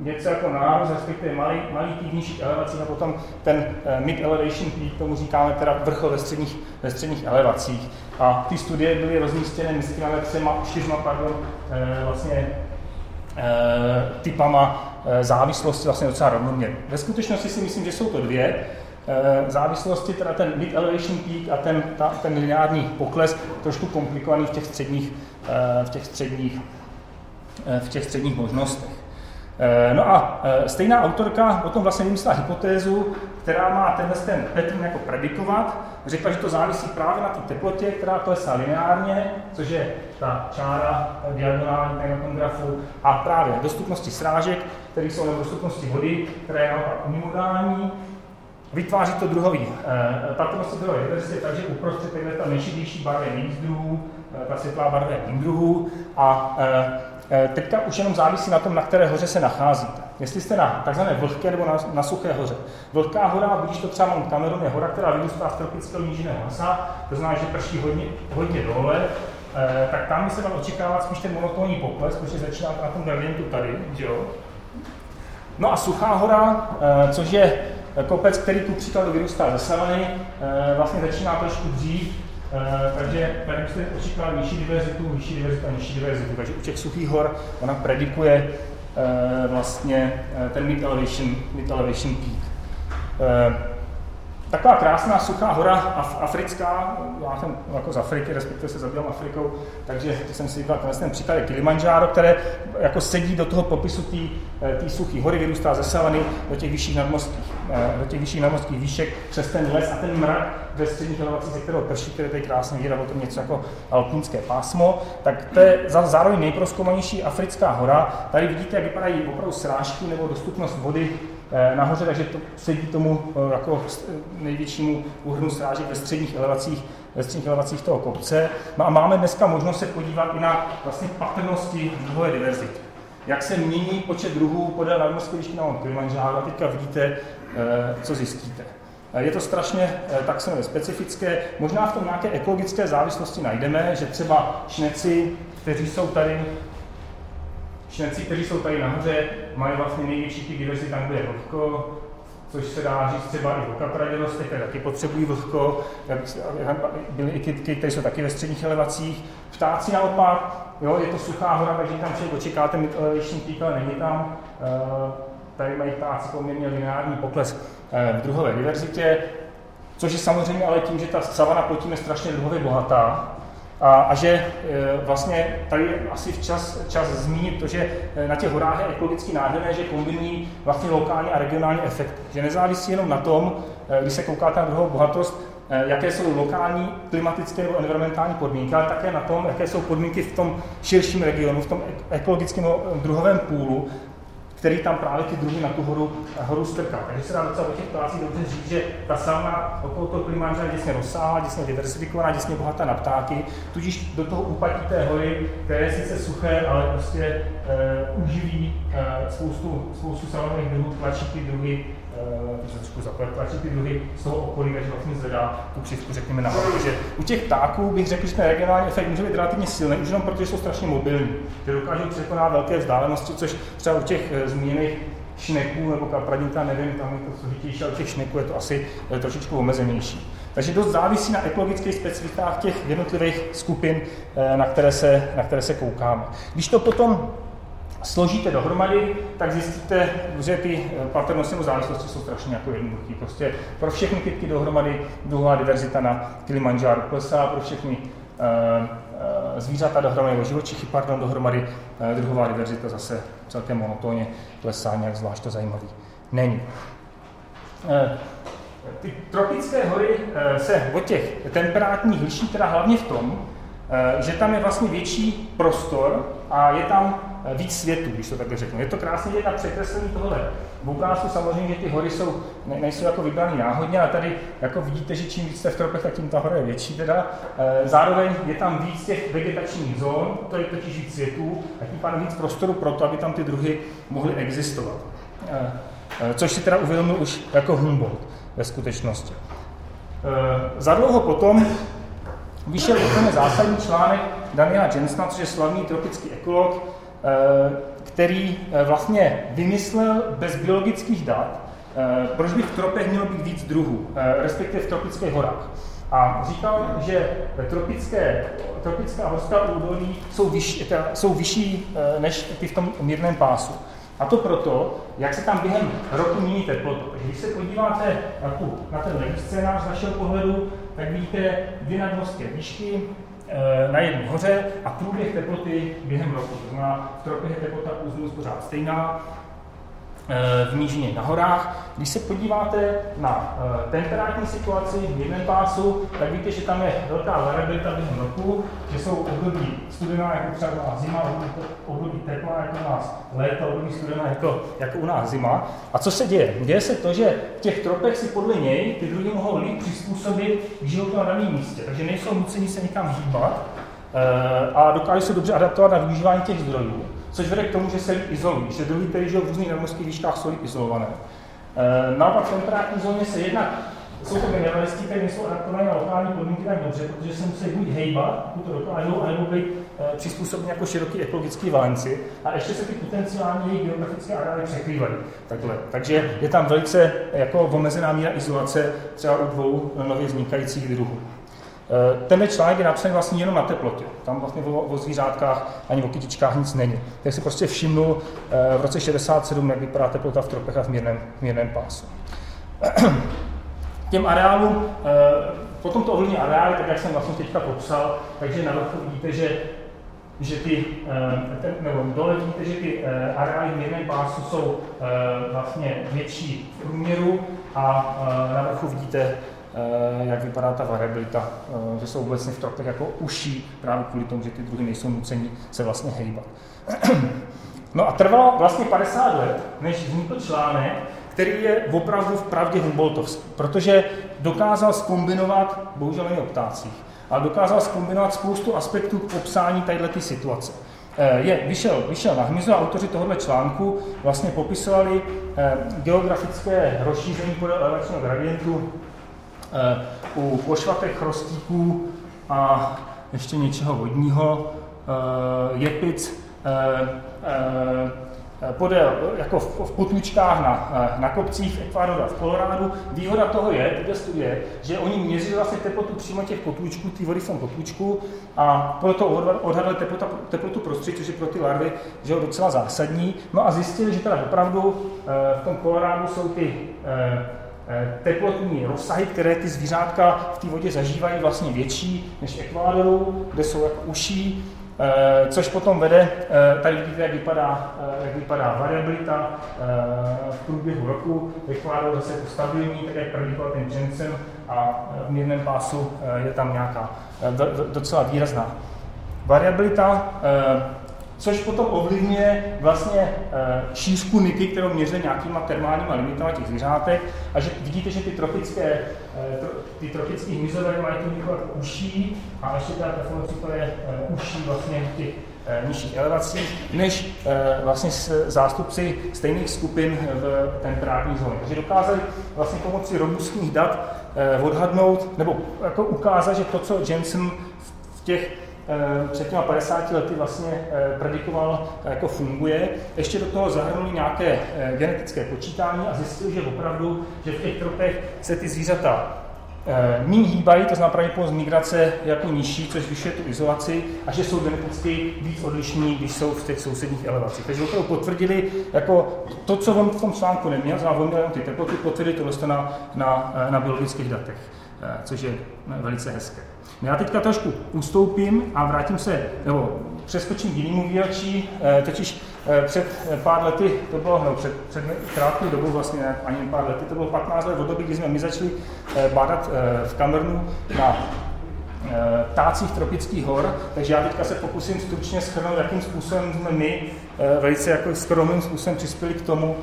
[SPEAKER 2] něco jako nárůst, respektive malý, malý pík nižších elevací a potom ten uh, mid elevation peak, tomu říkáme teda vrchol ve středních, ve středních elevacích. A ty studie byly rozmístěny mezi těmi třema, čtyřma, pardon, uh, vlastně uh, typama závislosti vlastně docela rovnoměrně. Ve skutečnosti si myslím, že jsou to dvě, závislosti, teda ten mid elevation peak a ten, ta, ten lineární pokles, trošku komplikovaný v těch středních, v těch středních, v těch středních možnostech. Eh, no a eh, stejná autorka potom vlastně vymyslela hypotézu, která má tenhle ten pattern jako predikovat. Řekla, že to závisí právě na té teplotě, která klesá lineárně, což je ta čára diagonální na tom grafu, a právě dostupnosti srážek, které jsou nebo dostupnosti vody, která je naopak unimodální. Vytváří to druhový, eh, patrnosti druhové diverzity, takže uprostřed je ta nejšedější barva nejvíc druhů, ta světlá barva méně druhů a Eh, teďka už jenom závisí na tom, na které hoře se nacházíte. Jestli jste na takzvané vlhké nebo na, na suché hoře. Vlhká hora, když to třeba Mount Cameron, je hora, která vyrůstá z tropického nížiného lesa, to znamená, že prší hodně, hodně dole, eh, tak tam se dá očekávat spíš ten monotónní pokles, protože začíná na tom gradientu tady, jo? No a suchá hora, eh, což je kopec, který ku příkladu vyrůstá ze savany, eh, vlastně začíná trošku dřív, Eh, takže tady byste očekávali nižší diverzitu, vyšší diverzitu a nižší diverzitu. Takže u těch suchých hor ona predikuje uh, vlastně uh, ten mid elevation, mid elevation peak. Taková krásná suchá hora af, africká, já jsem jako z Afriky, respektive se zabývám Afrikou, takže to jsem si říkal, ten příklad je Kilimanjaro, které jako sedí do toho popisu té suché hory, vyrůstá ze savany do těch vyšších nadmořských, do těch vyšších nadmořských výšek přes ten les a ten mrak ve středních elevacích, ze kterého prší, které tady krásně vidět, o tom něco jako alpínské pásmo, tak to je zároveň nejproskoumanější africká hora. Tady vidíte, jak vypadají opravdu srážky nebo dostupnost vody eh, nahoře, takže to sedí tomu eh, jako největšímu úhrnu srážek ve středních elevacích, ve středních elevacích toho kopce. No a máme dneska možnost se podívat i na vlastně patrnosti druhové diverzity. Jak se mění počet druhů podél nadmořské výšky na Kilimanjaro a teďka vidíte, eh, co zjistíte. Je to strašně taxonově specifické. Možná v tom nějaké ekologické závislosti najdeme, že třeba šneci, kteří jsou tady, šneci, kteří jsou tady nahoře, mají vlastně největší ty diverzi tam, kde je vlhko, což se dá říct třeba i o kapradělostech, které taky potřebují vlhko, byly i kytky, které jsou taky ve středních elevacích. Ptáci naopak, jo, je to suchá hora, takže tam člověk očekáte mít elevation peak, ale není tam. Eh, tady mají ptáci poměrně lineární pokles eh, v druhové diverzitě, což je samozřejmě ale tím, že ta savana pod tím je strašně druhově bohatá, a, a že e, vlastně tady je asi včas čas zmínit to, že e, na těch horách je ekologicky nádherné, že kombinují vlastně lokální a regionální efekt. Že nezávisí jenom na tom, e, když se koukáte na druhou bohatost, jaké jsou lokální klimatické nebo environmentální podmínky, ale také na tom, jaké jsou podmínky v tom širším regionu, v tom ekologickém druhovém půlu, který tam právě ty druhy na tu horu, horu strká. Takže se dá docela o těch ptácích dobře říct, že ta sauna okolo toho Kilimanjara je děsně rozsáhlá, děsně diversifikovaná, děsně bohatá na ptáky, tudíž do toho úpatí té hory, které je sice suché, ale prostě e, uživí e, spoustu, spoustu saunových druhů, tlačí ty druhy uh, trošku zapletlačit ty druhy toho okolí, takže vlastně zvedá tu křivku, řekněme, nahoru. Takže u těch ptáků bych řekl, že ten regionální efekt může být relativně silný, už jenom protože jsou strašně mobilní, že dokážou překonat velké vzdálenosti, což třeba u těch uh, zmíněných šneků nebo kapradníka, nevím, tam je to složitější, ale u těch šneků je to asi uh, trošičku omezenější. Takže dost závisí na ekologických specifikách těch jednotlivých skupin, na které se, na které se koukáme. Když to potom složíte dohromady, tak zjistíte, že ty eh, paternostní závislosti jsou strašně jako jednoduché. Prostě pro všechny kytky dohromady druhová diverzita na Kilimanjaro klesá, pro všechny uh, zvířata dohromady, nebo živočichy, pardon, dohromady uh, druhová diverzita zase celkem monotónně klesá, nějak zvlášť to zajímavý není. Ty tropické hory se od těch temperátních liší teda hlavně v tom, že tam je vlastně větší prostor a je tam víc světů, když to takhle řeknu. Je to krásně vidět na překreslení tohle. V ukázku samozřejmě, že ty hory jsou, ne, nejsou jako vybrané náhodně, a tady jako vidíte, že čím víc jste v tropech, tak tím ta hora je větší teda. E, zároveň je tam víc těch vegetačních zón, to je totiž víc světů, a tím pádem víc prostoru pro to, aby tam ty druhy mohly existovat. E, e, což si teda uvědomil už jako Humboldt ve skutečnosti. E, zadlouho potom vyšel úplně zásadní článek Daniela Jensna, což je slavný tropický ekolog, Eh, který eh, vlastně vymyslel bez biologických dat, eh, proč by v tropech mělo být víc druhů, respektive v tropických horách. A říkal, že tropické, tropická horská údolí jsou vyšší, jsou vyšší než ty v tom mírném pásu. A to proto, jak se tam během roku mění teplota. Když se podíváte na, tu, na ten levý scénář z našeho pohledu, tak vidíte dvě nadmořské výšky, Eh, na jedné hoře a průběh teploty během roku. To znamená, v tropech je teplota plus pořád stejná, Eh, v nížině na horách. Když se podíváte na eh, temperátní situaci v jednom pásu, tak víte, že tam je velká variabilita během roku, že jsou období studená jako třeba u nás zima, období teplá jako u nás léto, období studená jako, jako u nás zima. A co se děje? Děje se to, že v těch tropech si podle něj ty druhy mohou líp přizpůsobit k životu na daném místě, takže nejsou nuceni se někam hýbat eh, a dokážou se dobře adaptovat na využívání těch zdrojů což vede k tomu, že se izolují, že druhy, které žijou v různých nadmořských výškách, jsou izolované. E, naopak v temperátní zóně se jednak jsou to generalisti, které nejsou adaptované na lokální podmínky tak dobře, protože se musí buď hejbat, pokud to dokážou, anebo být e, přizpůsobeni jako široký ekologický valenci a ještě se ty potenciální jejich geografické areály překrývají. Takhle. Takže je tam velice jako omezená míra izolace třeba u dvou nově vznikajících druhů. Eh, tenhle článek je napsaný vlastně jenom na teplotě. Tam vlastně o, o zvířátkách ani o kytičkách nic není. Tak si prostě všimnu eh, v roce 67, jak vypadá teplota v tropech a v mírném, v mírném pásu. Těm areálům, eh, potom to ovlivní areály, tak jak jsem vlastně teďka popsal, takže na vrchu vidíte, že že ty, nebo dole vidíte, že ty areály v mírném pásu jsou vlastně větší v průměru a na vrchu vidíte jak vypadá ta variabilita, eh, že jsou obecně v tropech jako uší, právě kvůli tomu, že ty druhy nejsou nuceni se vlastně hejbat. No a trvalo vlastně 50 let, než vznikl článek, který je opravdu v pravdě Humboldtovský, protože dokázal skombinovat, bohužel není o ptácích, ale dokázal skombinovat spoustu aspektů k popsání této situace. je, vyšel, vyšel na hmyzu a autoři tohoto článku vlastně popisovali geografické rozšíření podle elevačního gradientu u pošvatek, chrostíků a ještě něčeho vodního, jepic, Eh, podél, jako v, v potlučkách na, eh, na kopcích Ekvádoru a v Kolorádu. Výhoda toho je, tyhle studie, že oni měřili vlastně teplotu přímo těch potlučků, ty vody v tom potlučku a proto odhadli teplota, teplotu prostředí, což je pro ty larvy že je docela zásadní. No a zjistili, že teda opravdu eh, v tom Kolorádu jsou ty teplotní rozsahy, které ty zvířátka v té vodě zažívají, vlastně větší než Ekvádoru, kde jsou jako uší Eh, což potom vede, eh, tady vidíte, jak vypadá, eh, jak vypadá variabilita v průběhu roku. Ekvádor zase jako stabilní, tak jak predikoval ten Jensen a v mírném pásu je tam nějaká docela výrazná variabilita což potom ovlivňuje vlastně eh, šířku niky, kterou měří nějakýma termálníma limitama těch zvířátek a že vidíte, že ty tropické, eh, ty tropické hmyzové mají niku jako uší a ještě ta to je eh, uší vlastně těch nižších elevacích, než vlastně s zástupci stejných skupin v temperátní zóně. Takže dokázali vlastně pomocí robustních dat odhadnout nebo jako ukázat, že to, co Jensen v těch před těma 50 lety vlastně eh, predikoval, jako funguje. Ještě do toho zahrnuli nějaké eh, genetické počítání a zjistili, že opravdu, že v těch tropech se ty zvířata méně hýbají, to znamená pravděpodobnost migrace jako nižší, což zvyšuje tu izolaci a že jsou geneticky víc odlišní, když jsou v těch sousedních elevacích. Takže opravdu potvrdili jako to, co on v tom článku neměl, znamená on měl ty teploty, potvrdili to na, na, na biologických datech, což je velice hezké. No já teďka trošku ustoupím a vrátím se, nebo přeskočím k jinému výročí, eh, totiž eh, před pár lety, to bylo, no, před, před krátkou dobou vlastně, ne, ani pár lety, to bylo 15 let od doby, kdy jsme my začali eh, bádat v Kamerunu na tácích tropických hor, takže já teďka se pokusím stručně schrnout, jakým způsobem jsme my velice jako skromným způsobem přispěli k tomu,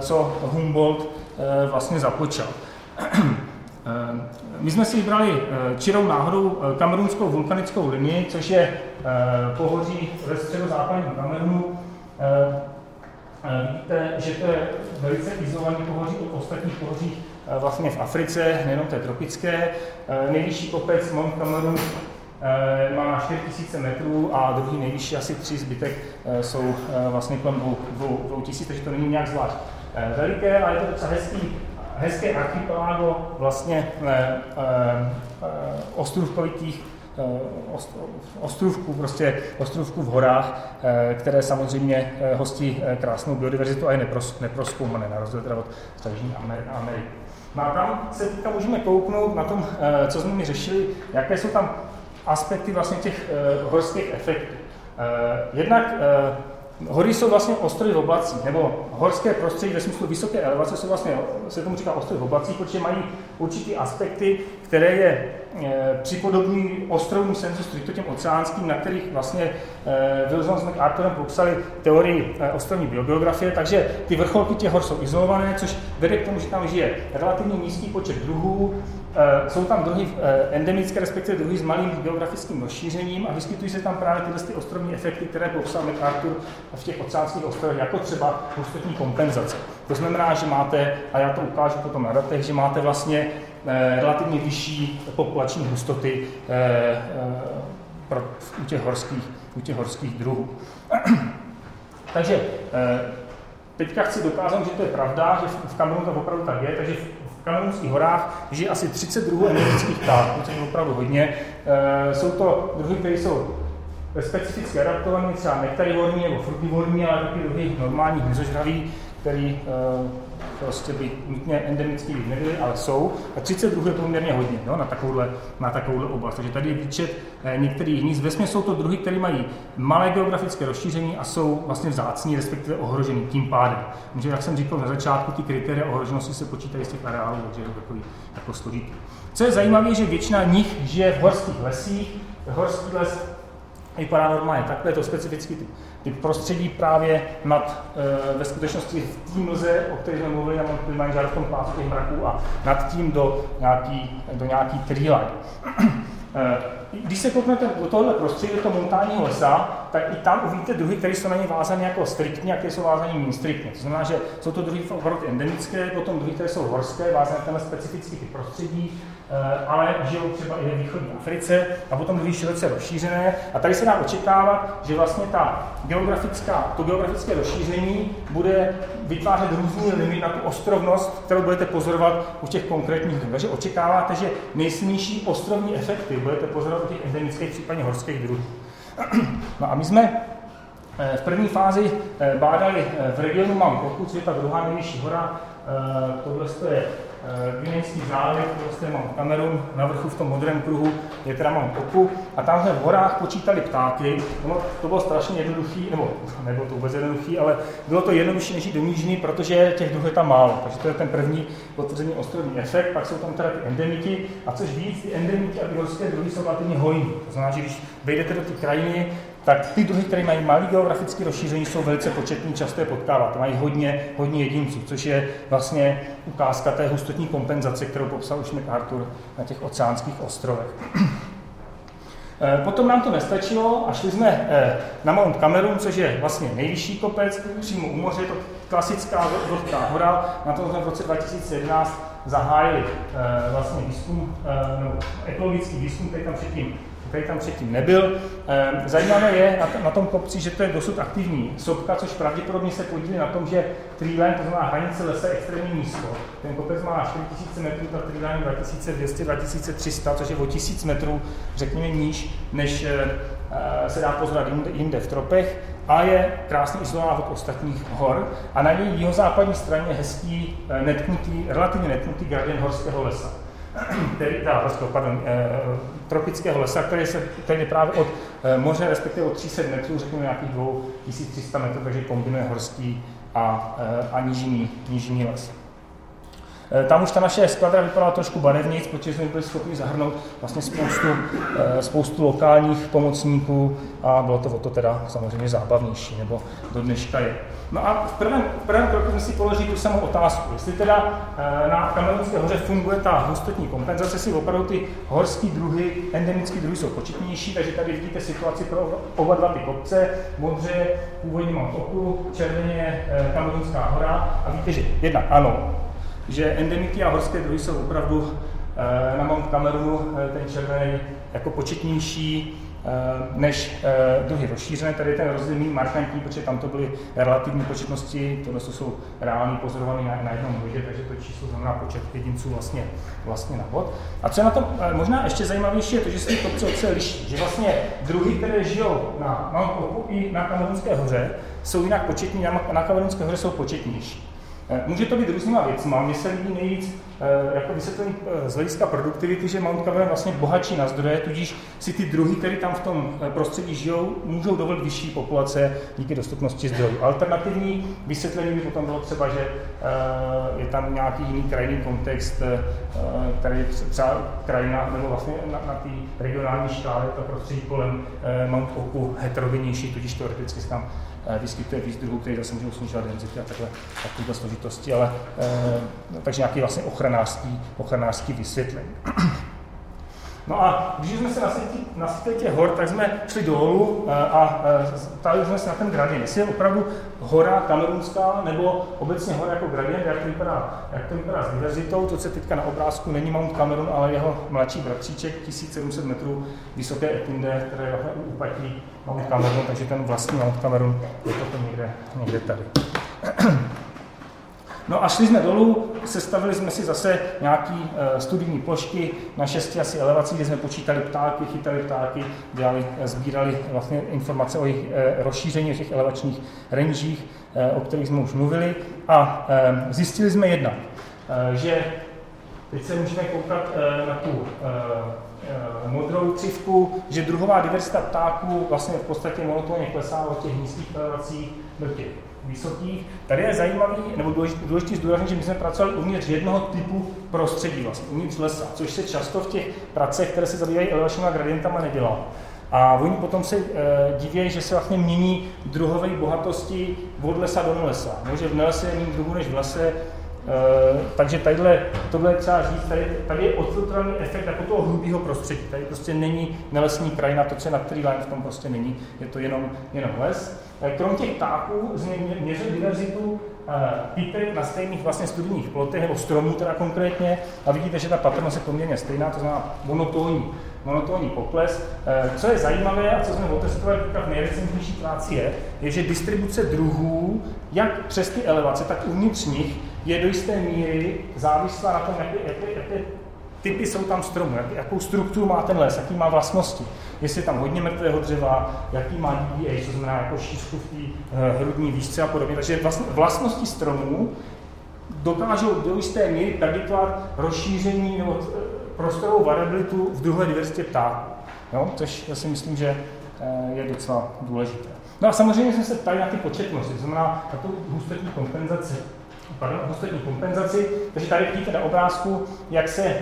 [SPEAKER 2] co Humboldt vlastně započal. Eh, my jsme si vybrali eh, čirou náhodou eh, kamerunskou vulkanickou linii, což je pohoří ve středozápadním Kamerunu. Víte, že to je velice izolovaný pohoří od ostatních pohoří vlastně v Africe, nejenom té tropické. Nejvyšší kopec Mount Cameroon má 4000 metrů a druhý nejvyšší asi tři zbytek jsou vlastně kolem 2000, takže to není nějak zvlášť veliké, ale je to docela hezký hezké archipelágo vlastně eh, eh, ostrovkovitých eh, ostrovků, prostě ostrovků v horách, které samozřejmě hostí krásnou biodiverzitu a je nepros, neproskoumané, na rozdíl od Jižní Ameriky. No a tam se teďka můžeme kouknout na tom, co jsme mi řešili, jaké jsou tam aspekty vlastně těch horských efektů. Jednak Hory jsou vlastně ostrovy v oblacích, nebo horské prostředí ve smyslu vysoké elevace jsou vlastně, se tomu říká ostrovy v oblacích, protože mají určitý aspekty, které je připodobní ostrovům senzu stricto těm oceánským, na kterých vlastně e, Wilson s MacArthurem popsali teorii e, ostrovní biogeografie, takže ty vrcholky těch hor jsou izolované, což vede k tomu, že tam žije relativně nízký počet druhů, Eh, jsou tam druhy eh, endemické, respektive druhy s malým geografickým rozšířením a vyskytují se tam právě tyhle ty ostrovní efekty, které popsal MacArthur v těch oceánských ostrovech, jako třeba hustotní kompenzace. To znamená, že máte, a já to ukážu potom na datech, že máte vlastně eh, relativně vyšší populační hustoty pro, u, těch horských, u těch horských druhů. Takže teďka chci dokázat, že to je pravda, že v Kamerunu to opravdu tak je, takže Kamerunských horách žije asi 30 druhů endemických ptáků, což je opravdu hodně. Jsou to druhy, které jsou specificky adaptované, třeba nektarivorní nebo frutivorní, ale taky druhy normální hmyzožraví, který prostě by nutně endemický nebyly, ale jsou. A 32 je poměrně hodně no, na, takovouhle, na takovouhle oblast. Takže tady je výčet eh, některých hnízd. Ve jsou to druhy, které mají malé geografické rozšíření a jsou vlastně vzácní, respektive ohrožený tím pádem. Takže, jak jsem říkal na začátku, ty kritéria ohroženosti se počítají z těch areálů, takže je to takový jako složitý. Co je zajímavé, že většina nich žije v horských lesích. Horský les vypadá normálně takhle, je to specifický typ ty prostředí právě nad, e, ve skutečnosti v tím lze, o kterém jsme mluvili na Kilimanjaro v tom těch mraků a nad tím do nějaký, do nějaký tree line. E, když se kouknete do tohohle prostředí, do toho montánního lesa, tak i tam uvidíte druhy, které jsou na ně vázány jako striktně a které jsou vázány méně striktně. To znamená, že jsou to druhy endemické, potom druhy, které jsou horské, vázané tenhle specifický typ prostředí, Eh, ale žijou třeba i ve východní Africe a potom byly široce rozšířené. A tady se dá očekávat, že vlastně ta geografická, to geografické rozšíření bude vytvářet různý limit na tu ostrovnost, kterou budete pozorovat u těch konkrétních druhů. Takže očekáváte, že nejsilnější ostrovní efekty budete pozorovat u těch endemických, případně horských druhů. No a my jsme eh, v první fázi eh, bádali v regionu Mount Koku, což je ta druhá nejvyšší hora. Tohle je Gvinejský záliv, prostě mám Kamerun, na vrchu v tom modrém kruhu je teda mám Oku a tam jsme v horách počítali ptáky. No, to bylo strašně jednoduchý, nebo nebylo to vůbec jednoduchý, ale bylo to jednodušší než do Nížiny, protože těch druhů je tam málo. Takže to je ten první potvrzený ostrovní efekt, pak jsou tam teda ty endemity a což víc, ty endemity a ty horské druhy jsou relativně hojní. To znamená, že když vejdete do té krajiny, tak ty druhy, které mají malý geografické rozšíření, jsou velice početní, často je potkávat. Mají hodně, hodně jedinců, což je vlastně ukázka té hustotní kompenzace, kterou popsal už MacArthur na těch oceánských ostrovech. Eh, potom nám to nestačilo a šli jsme eh, na Mount Cameroon, což je vlastně nejvyšší kopec, přímo u moře, to klasická vlhká hora. Na tom jsme v roce 2011 zahájili eh, vlastně výzkum, nebo ekologický výzkum, který tam předtím který tam předtím nebyl. Ehm, zajímavé je na, tom kopci, že to je dosud aktivní sopka, což pravděpodobně se podílí na tom, že treeline, to znamená hranice lesa, je extrémně nízko. Ten kopec má 4000 metrů, ta treeline 2200-2300, což je o 1000 metrů, řekněme, níž, než eh, se dá pozorovat jinde, v tropech a je krásně izolovaná od ostatních hor. A na její jihozápadní straně hezký, eh, netknutý, relativně netknutý gradient horského lesa který, teda, prostě, pardon, eh, tropického lesa, který, se, který je právě od eh, moře, respektive od 300 metrů, řekněme nějakých 2300 metrů, takže kombinuje horský a, eh, a nížinný, nížinný les. Eh, tam už ta naše skladra vypadala trošku barevnějc, protože jsme byli schopni zahrnout vlastně spoustu, eh, spoustu lokálních pomocníků a bylo to o to teda samozřejmě zábavnější, nebo do dneška je. No a v prvém, v prvém kroku jsme si položili tu samou otázku, jestli teda eh, na Kamerunské hoře funguje ta hustotní kompenzace, si opravdu ty horské druhy, endemické druhy jsou početnější, takže tady vidíte situaci pro oba dva ty kopce, modře původně mám oku, červeně Kamerunská hora. A víte, že jednak ano, že endemity a horské druhy jsou opravdu eh, na Mount Cameronu eh, ten červený jako početnější eh, než druhy rozšířené. Tady ten rozdíl méně markantní, protože tam to byly relativní početnosti, tohle jsou reální pozorované na, jednom bodě, takže to číslo znamená počet jedinců vlastně, vlastně na bod. A co je na tom možná ještě zajímavější, je to, že se ty kopce obce liší. Že vlastně druhy, které žijou na Mount Oku i na Kamerunské hoře, jsou jinak početní, na, na Kamerunské hoře jsou početnější. Eh, může to být různýma věcma. Mně se líbí nejvíc eh, jako vysvětlení eh, z hlediska produktivity, že Mount Cameron vlastně bohatší na zdroje, tudíž si ty druhy, které tam v tom prostředí žijou, můžou dovolit vyšší populace díky dostupnosti zdrojů. Alternativní vysvětlení by potom bylo třeba, že je tam nějaký jiný krajinný kontext, který je třeba krajina, nebo vlastně na, na té regionální škále, ta prostředí kolem Mount Oku heterogenější, tudíž teoreticky se tam vyskytuje víc druhů, který zase můžou snižovat denzity a takhle, takové složitosti, ale eh, takže nějaký vlastně ochranářský, ochranářský vysvětlení. No a když jsme se na světě těch hor, tak jsme šli dolů eh, a ptali jsme se na ten gradient. Jestli je opravdu hora kamerunská nebo obecně hora jako gradient, jak to vypadá, jak to vypadá s diverzitou. To, co teďka na obrázku není Mount Cameron, ale jeho mladší bratříček, 1700 metrů vysoké Etinde, které je u úpatí Mount Cameron, takže ten vlastní Mount Cameron je to někde, někde tady. No a šli jsme dolů, sestavili jsme si zase nějaký uh, studijní plošky na šesti asi elevací, kde jsme počítali ptáky, chytali ptáky, dělali, eh, sbírali vlastně informace o jejich uh, rozšíření, o těch elevačních rangích, uh, o kterých jsme už mluvili. A zjistili jsme jedna, že teď se můžeme koukat na tu modrou křivku, že druhová diverzita ptáků vlastně v podstatě monotónně klesá od těch nízkých elevacích do těch vysokých. Tady je zajímavý, nebo důležitý, zdůraznit, že my jsme pracovali uvnitř jednoho typu prostředí, vlastně uvnitř lesa, což se často v těch pracech, které se zabývají elevačníma gradientama, nedělá. A oni potom se e, diví, že se vlastně mění druhové bohatosti od lesa do lesa. No, že v nelese je méně druhů než v lese, takže tadyhle, tohle je třeba říct, tady, tady je odfiltrovaný efekt jako toho hrubého prostředí. Tady prostě není nelesní krajina, to, co je na který line v tom prostě není, je to jenom, jenom les. Krom těch ptáků měřil diverzitu pípek na stejných vlastně studijních plotech, nebo stromů teda konkrétně, a vidíte, že ta patrnost je poměrně stejná, to znamená monotónní, monotónní pokles. Eh, co je zajímavé a co jsme otestovali v nejrecentnější práci je, je, že distribuce druhů, jak přes ty elevace, tak uvnitř nich, je do jisté míry závislá na tom, jaké, jaké, jaké typy jsou tam stromů, jak, jakou strukturu má ten les, jaký má vlastnosti. Jestli je tam hodně mrtvého dřeva, jaký má DBA, co znamená jako šířku v té uh, hrudní výšce a podobně. Takže vlastně vlastnosti stromů dokážou do jisté míry predikovat rozšíření nebo eh, prostorovou variabilitu v druhé diverzitě ptáků. Což já si myslím, že uh, je docela důležité. No a samozřejmě jsme se ptali na ty početnosti, to znamená na tu hustotní kompenzaci. Pardon, hustotní kompenzaci. Takže tady vidíte na obrázku, jak se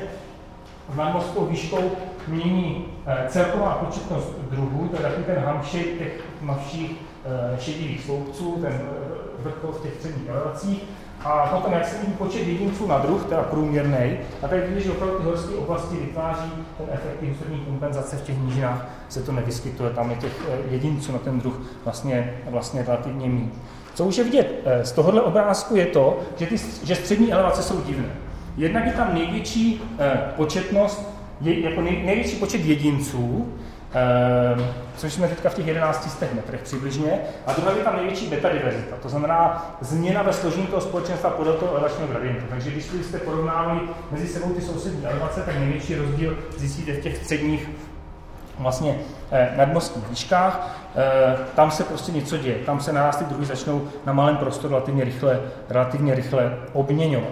[SPEAKER 2] nadmořskou výškou mění eh, celková početnost druhů, to je takový ten hamšik těch mavších eh, šedivých sloupců, ten eh, vrchol v těch středních elevacích, a potom, jak se mění počet jedinců na druh, teda průměrný, a tady vidíte, že opravdu ty horské oblasti vytváří ten efekt hustotní kompenzace v těch nížinách, se to nevyskytuje, tam je těch jedinců na ten druh vlastně, vlastně relativně méně. Co už je vidět z tohohle obrázku je to, že, ty, že střední elevace jsou divné. Jednak je tam největší eh, početnost, je, jako nej, největší počet jedinců, eh, což jsme teďka v těch 11 metrech přibližně, a druhá je tam největší beta diverzita, to znamená změna ve složení toho společenstva podle toho elevačního gradientu. Takže když jste porovnávali mezi sebou ty sousední elevace, tak největší rozdíl zjistíte v těch středních vlastně eh, nadmořských výškách, eh, tam se prostě něco děje, tam se naraz ty druhy začnou na malém prostoru relativně rychle, relativně rychle obměňovat.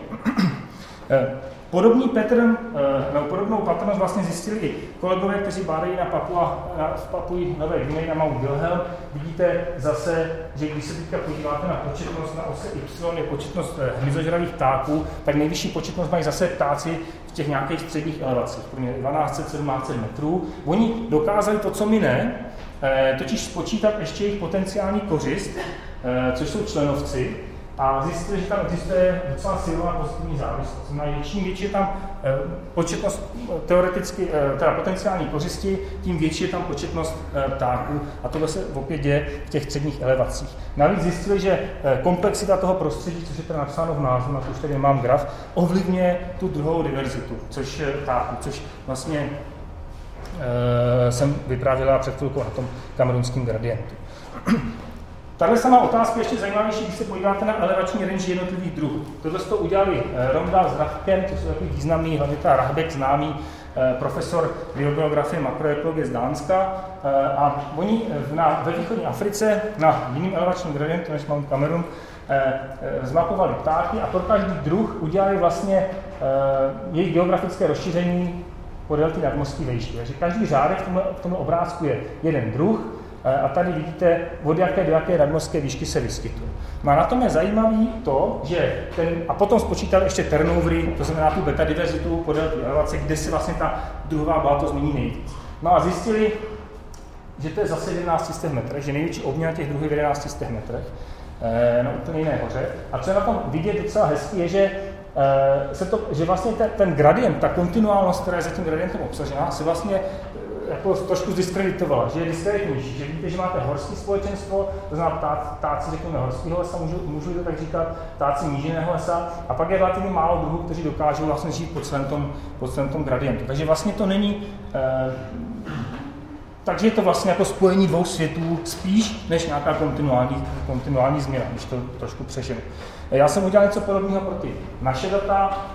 [SPEAKER 2] Eh, podobný pattern, eh, nebo podobnou patrnost vlastně zjistili i kolegové, kteří bádají na Papua, na, Papuji Nové Guinea na Mount Wilhelm. Vidíte zase, že když se teďka podíváte na početnost na ose Y, je početnost eh, hmyzožravých ptáků, tak nejvyšší početnost mají zase ptáci v těch nějakých středních elevacích, pro 1200-1700 metrů. Oni dokázali to, co my ne, totiž spočítat ještě jejich potenciální kořist, což jsou členovci, a zjistili, že tam existuje docela silná pozitivní závislost. Znamená, čím větší je tam eh, početnost eh, teoreticky, eh, teda potenciální kořisti, tím větší je tam početnost ptáků a tohle se opět děje v těch středních elevacích. Navíc zjistili, že komplexita toho prostředí, což je teda napsáno v názvu, na to už tady mám graf, ovlivňuje tu druhou diverzitu, což ptáků, což vlastně jsem vyprávěla před chvilkou na tom kamerunském gradientu. Tahle sama otázka je ještě zajímavější, když se podíváte na elevační range jednotlivých druhů. Tohle to udělali eh, Ronda s Rahkem, to jsou takový významný, hlavně ta Rahbek známý eh, profesor biogeografie makroekologie z Dánska. Eh, a oni na, ve východní Africe na jiným elevačním gradientu, než mám Kamerun, zmapovali ptáky a pro každý druh udělali vlastně jejich geografické rozšíření podél té nadmořské vejšky. Takže každý řádek v tomhle, v obrázku je jeden druh, a tady vidíte, od jaké do jaké nadmořské výšky se vyskytuje. No a na tom je zajímavý to, že ten, a potom spočítali ještě turnovery, to znamená tu beta diverzitu podél té elevace, kde se vlastně ta druhová báto změní nejvíc. No a zjistili, že to je zase 11 metrech, že největší obměna těch druhů je v 11 metrech, eh, na úplně jiné hoře. A co je na tom vidět docela hezký, je, že eh, se to, že vlastně ten, ten gradient, ta kontinuálnost, která je za tím gradientem obsažená, se vlastně jako trošku zdiskreditovala, že je diskreditnější, že víte, že máte horské společenstvo, to znamená ptáci, ptáci řekněme horského lesa, můžu, můžu to tak říkat, ptáci nížiného lesa, a pak je relativně málo druhů, kteří dokážou vlastně žít pod celém tom, pod celém tom gradientu. Takže vlastně to není eh, takže je to vlastně jako spojení dvou světů spíš než nějaká kontinuální, kontinuální změna, když to trošku přeženu. Já jsem udělal něco podobného pro ty naše data,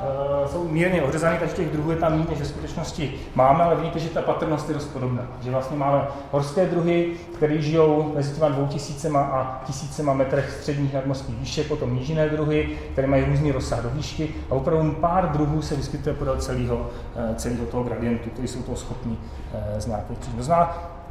[SPEAKER 2] e, jsou mírně ořezané, takže těch druhů je tam méně, než ve skutečnosti máme, ale vidíte, že ta patrnost je dost podobná. Že vlastně máme horské druhy, které žijou mezi těma dvou tisícema a tisícema metrech středních nadmořských výše, potom nížiné druhy, které mají různý rozsah do výšky a opravdu pár druhů se vyskytuje podél celého, e, celého toho gradientu, kteří jsou toho schopni e, z nějakých příčin.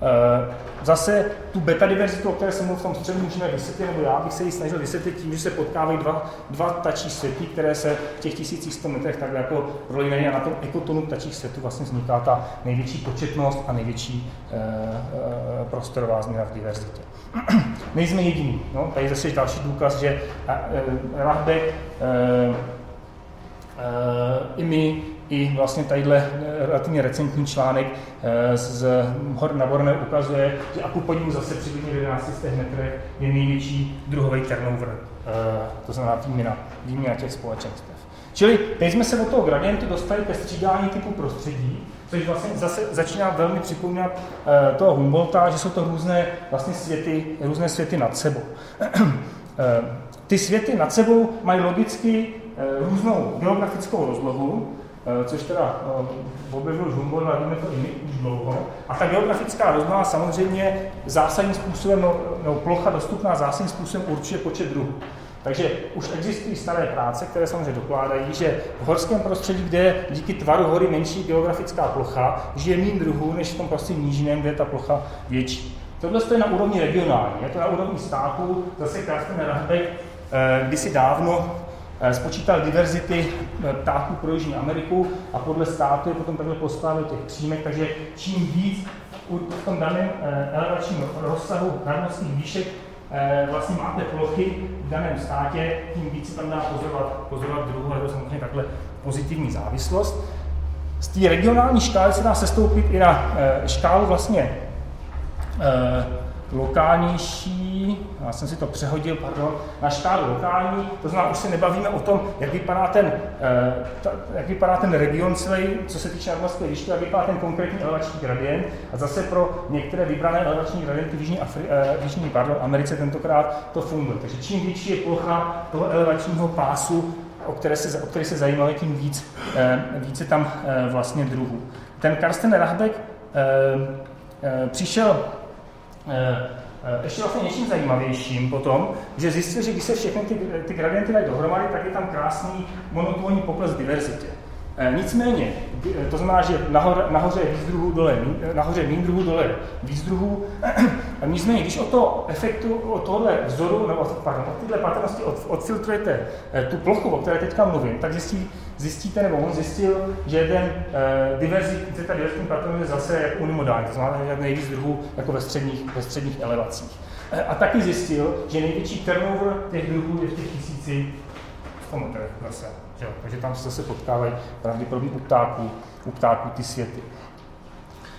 [SPEAKER 2] Eh, zase tu beta diverzitu, o které jsem v tom středu můžeme vysvětlit, nebo já bych se ji snažil vysvětlit tím, že se potkávají dva, dva tačí světí, které se v těch 1100 metrech takhle jako rolinají a na tom ekotonu tačích světů vlastně vzniká ta největší početnost a největší e, e, prostorová změna v diverzitě. Nejsme jediní. No, tady zase je další důkaz, že e, Rahbeck e, i my, i vlastně tadyhle relativně recentní článek z hor na Borneo ukazuje, že akupodium zase přibližně v 11 metrech je největší druhový turnover, to znamená výměna, výměna těch společenstev. Čili teď jsme se od toho gradientu dostali ke střídání typu prostředí, což vlastně zase začíná velmi připomínat toho Humboldta, že jsou to různé vlastně světy, různé světy nad sebou. ty světy nad sebou mají logicky různou geografickou rozlohu, což teda objevil už Humboldt, ale víme to i my už dlouho. A ta geografická rozloha samozřejmě zásadním způsobem, no, no, plocha dostupná zásadním způsobem určuje počet druhů. Takže už existují staré práce, které samozřejmě dokládají, že v horském prostředí, kde je díky tvaru hory menší geografická plocha, žije méně druhů, než v tom prostě nížiném, kde je ta plocha větší. Tohle je na úrovni regionální, je to na úrovni států, zase Karsten Rahbeck eh, kdysi dávno eh, spočítal diverzity eh, ptáků pro Jižní Ameriku a podle státu je potom takhle postavil těch příjmek, takže čím víc v tom daném elevačním rozsahu nadmorských výšek Eh, vlastně máte plochy v daném státě, tím víc tam dá pozorovat, pozorovat druhou, ale to samozřejmě takhle pozitivní závislost. Z té regionální škály se dá sestoupit i na eh, škálu vlastně eh, lokálnější, já jsem si to přehodil, pardon, na škálu lokální, to znamená, už se nebavíme o tom, jak vypadá ten, eh, ta, jak vypadá ten region celý, co se týče nadmorské výšky, jak vypadá ten konkrétní elevační gradient. A zase pro některé vybrané elevační gradienty v Jižní, Afri, eh, v Jižní pardon, Americe tentokrát to funguje. Takže čím větší je plocha toho elevačního pásu, o, které se, o který se zajímali, tím víc, eh, více tam vlastně druhů. Ten Karsten Rahbeck přišel ještě vlastně něčím zajímavějším potom, že zjistil, že když se všechny ty, ty gradienty dají dohromady, tak je tam krásný monotónní pokles diverzitě. E, nicméně, to znamená, že nahoře, nahoře je víc druhů, dole, nahoře je druhů, dole víc druhů. Nicméně, když o to efektu, o tohle vzoru, nebo pardon, od této patrnosti od, odfiltrujete tu plochu, o které teďka mluvím, tak zjistí, zjistíte, nebo on zjistil, že ten uh, diverzit, ta diverzitní patron je zase jak unimodální, to znamená, že nejvíc druhů jako ve středních, ve středních elevacích. A taky zjistil, že největší turnover těch druhů je v těch tisíci kilometrech zase. Že? Takže tam se zase potkávají pravděpodobně u ptáků, u ptáků ty světy.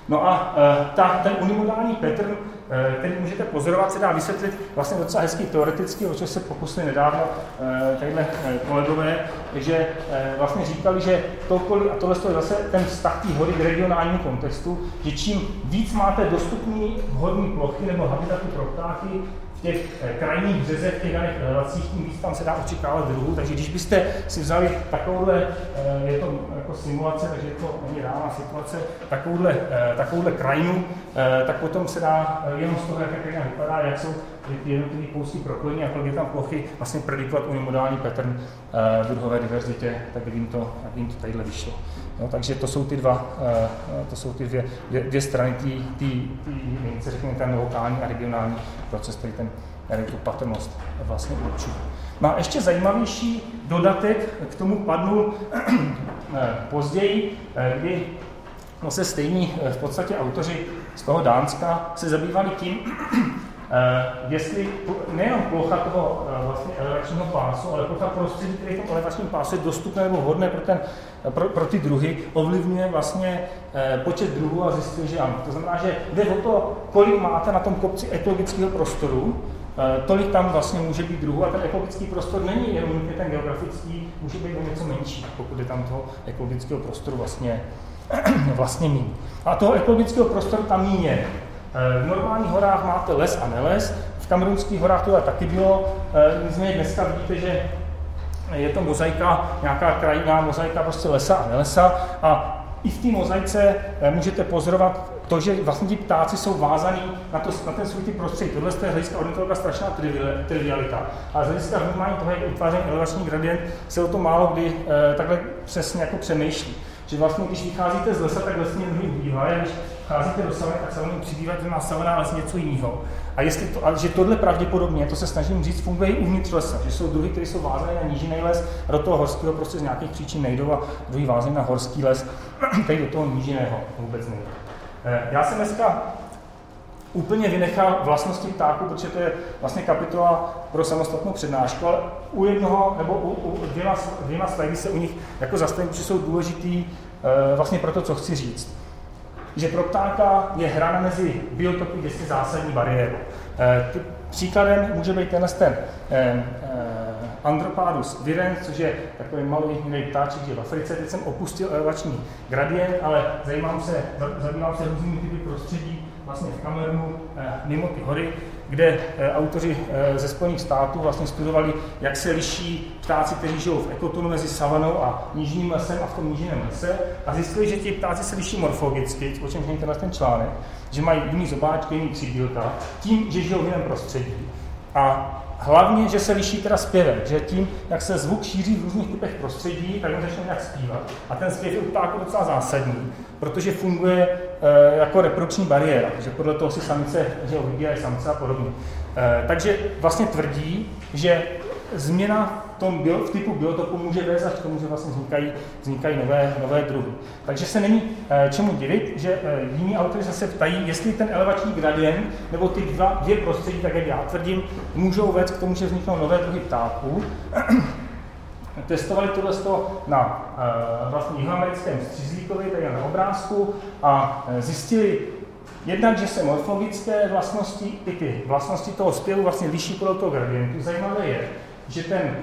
[SPEAKER 2] No a uh, ta, ten unimodální pattern, uh, který můžete pozorovat, se dá vysvětlit vlastně docela hezky teoreticky, o čem se pokusili nedávno uh, tadyhle kolegové, že vlastně říkali, že to, a tohle je zase ten vztah té hory k regionálnímu kontextu, že čím víc máte dostupný vhodný plochy nebo habitaty pro ptáky, těch eh, krajních březech, těch daných relacích, tím víc tam se dá očekávat druhů. Takže když byste si vzali takovouhle, eh, je to jako simulace, takže je to není reálná situace, takovouhle, eh, takovouhle krajinu, tak potom se dá jenom z toho, jak krajina vypadá, jak jsou ty jednotlivé pousty propojení a kolik je tam plochy, vlastně predikovat unimodální pattern v druhové diverzitě, tak jim to, jim to tadyhle vyšlo. No, takže to jsou ty dva, to jsou ty dvě, dvě, dvě strany té mince, řekněme ten lokální a regionální proces, který ten tu patrnost vlastně určuje. No a ještě zajímavější dodatek k tomu padnul eh, později, eh, kdy no se stejní eh, v podstatě autoři z toho Dánska se zabývali tím, jestli nejenom plocha toho vlastně elevačního pásu, ale plocha prostředí, který v tom elevačním pásu je dostupné nebo vhodné pro, ten, pro, pro ty druhy, ovlivňuje vlastně počet druhů a zjistil, že ano. To znamená, že jde o to, kolik máte na tom kopci ekologického prostoru, Eh, tolik tam vlastně může být druhů a ten ekologický prostor není jenom ten geografický, může být o něco menší, pokud je tam toho ekologického prostoru vlastně, vlastně méně. A toho ekologického prostoru tam méně. Eh, v normálních horách máte les a neles, v kamerunských horách to taky bylo, eh, nicméně dneska vidíte, že je to mozaika, nějaká krajiná mozaika prostě lesa a nelesa a i v té mozaice můžete pozorovat to, že vlastně ti ptáci jsou vázaní na, to, na ten svůj prostředí. Tohle je hlediska ornitologa strašná trivialita. A z hlediska vnímání toho, jak utváří elevační gradient, se o to málo kdy e, takhle přesně jako přemýšlí. Že vlastně, když vycházíte z lesa, tak lesní druhy ubývají, a když vcházíte do savany, tak savany přibývá, že má savana les něco jiného. A, jestli to, a že tohle pravděpodobně, to se snažím říct, funguje i uvnitř lesa, že jsou druhy, které jsou vázané na nížiný les, do toho horského prostě z nějakých příčin nejdou a druhý vázaný na horský les, který do toho nížiného vůbec nejdou. Eh, já jsem dneska úplně vynechal vlastnosti ptáků, protože to je vlastně kapitola pro samostatnou přednášku, ale u jednoho nebo u, u dvěma, dvěma slajdy se u nich jako zastavím, protože jsou důležitý e, vlastně pro to, co chci říct. Že pro ptáka je hrana mezi biotopy vždycky zásadní bariérou. E, příkladem může být tenhle ten e, e, Andropádus virens, což je takový malý milý ptáček, že v Africe. Teď jsem opustil elevační gradient, ale zajímám se, zabývám se různými typy prostředí, vlastně v Kamerunu, eh, mimo ty hory, kde eh, autoři eh, ze Spojených států vlastně studovali, jak se liší ptáci, kteří žijou v ekotonu mezi savanou a nížním lesem a v tom nížiném lese a zjistili, že ti ptáci se liší morfologicky, o čem je ten článek, že mají jiný zobáčky, jiný křídílka, tím, že žijou v jiném prostředí. A hlavně, že se liší teda zpěvem, že tím, jak se zvuk šíří v různých typech prostředí, tak on začne nějak zpívat. A ten zpěv je u ptáků docela zásadní, protože funguje e, jako reprodukční bariéra, že podle toho si samice že vybírají samce a podobně. E, takže vlastně tvrdí, že změna v tom bio, v typu biotopu může vést až k tomu, že vlastně vznikají, vznikají nové, nové druhy. Takže se není e, čemu divit, že e, jiní autoři se ptají, jestli ten elevační gradient nebo ty dva, dvě prostředí, tak jak já tvrdím, můžou vést k tomu, že vzniknou nové druhy ptáků. Testovali tohle na e, vlastně jihoamerickém střízlíkovi, tady na obrázku, a zjistili, Jednak, že se morfologické vlastnosti, i ty vlastnosti toho zpěvu vlastně liší podle toho gradientu. Zajímavé je, že ten e,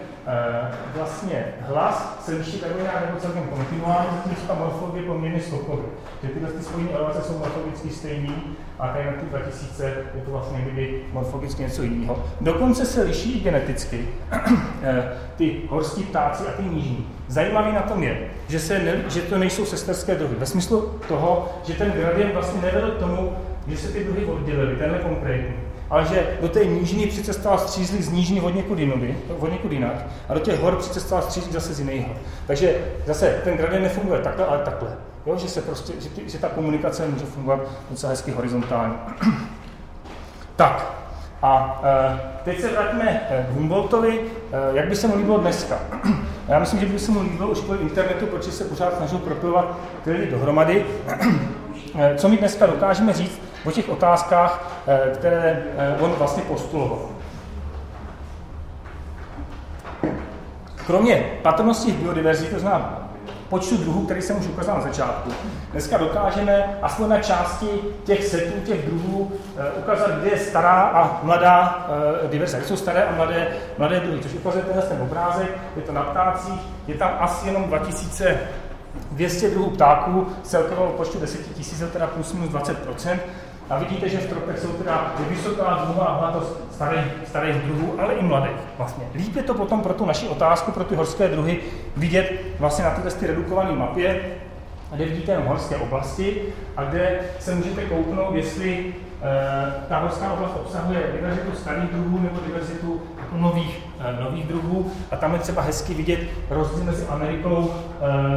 [SPEAKER 2] vlastně hlas se liší takhle nějak nebo celkem kontinuálně, zatímco ta morfologie je poměrně skokově. Že tyhle ty spojení elevace jsou morfologicky stejný a tady na ty 2000 je to vlastně někdy morfologicky něco jiného. Dokonce se liší i geneticky e, ty horský ptáci a ty nížní. Zajímavý na tom je, že, se ne, že to nejsou sesterské druhy. Ve smyslu toho, že ten gradient vlastně nevedl k tomu, že se ty druhy oddělily, tenhle konkrétní ale že do té nížiny přicestoval střízlík z nížiny od někud, jinudy, od někud jinak a do těch hor přicestoval střízlík zase z jiného. Takže zase ten gradient nefunguje takhle, ale takhle. Jo, že, se prostě, že, ty, že ta komunikace může fungovat docela hezky horizontálně. tak, a e, teď se vrátíme e, k Humboldtovi, e, jak by se mu líbilo dneska. Já myslím, že by se mu líbilo už kvůli internetu, protože se pořád snažil propilovat ty lidi dohromady. e, co my dneska dokážeme říct, o těch otázkách, eh, které eh, on vlastně postuloval. Kromě patrnosti v biodiverzitě, to znamená počtu druhů, který jsem už ukázal na začátku, dneska dokážeme aspoň na části těch setů, těch druhů, eh, ukázat, kde je stará a mladá diverze. Kde jsou staré a mladé, mladé druhy, což ukazuje tenhle ten obrázek, je to na ptácích, je tam asi jenom 2000 200 druhů ptáků z celkového počtu 10 000, teda plus minus 20% a vidíte, že v tropech jsou teda vysoká druhová hmatost starých, starých druhů, ale i mladých vlastně. Líp je to potom pro tu naši otázku, pro ty horské druhy, vidět vlastně na této redukované mapě, kde vidíte jenom horské oblasti a kde se můžete kouknout, jestli e, ta horská oblast obsahuje diverzitu starých druhů nebo diverzitu jako nových, e, nových druhů. A tam je třeba hezky vidět rozdíl mezi Amerikou,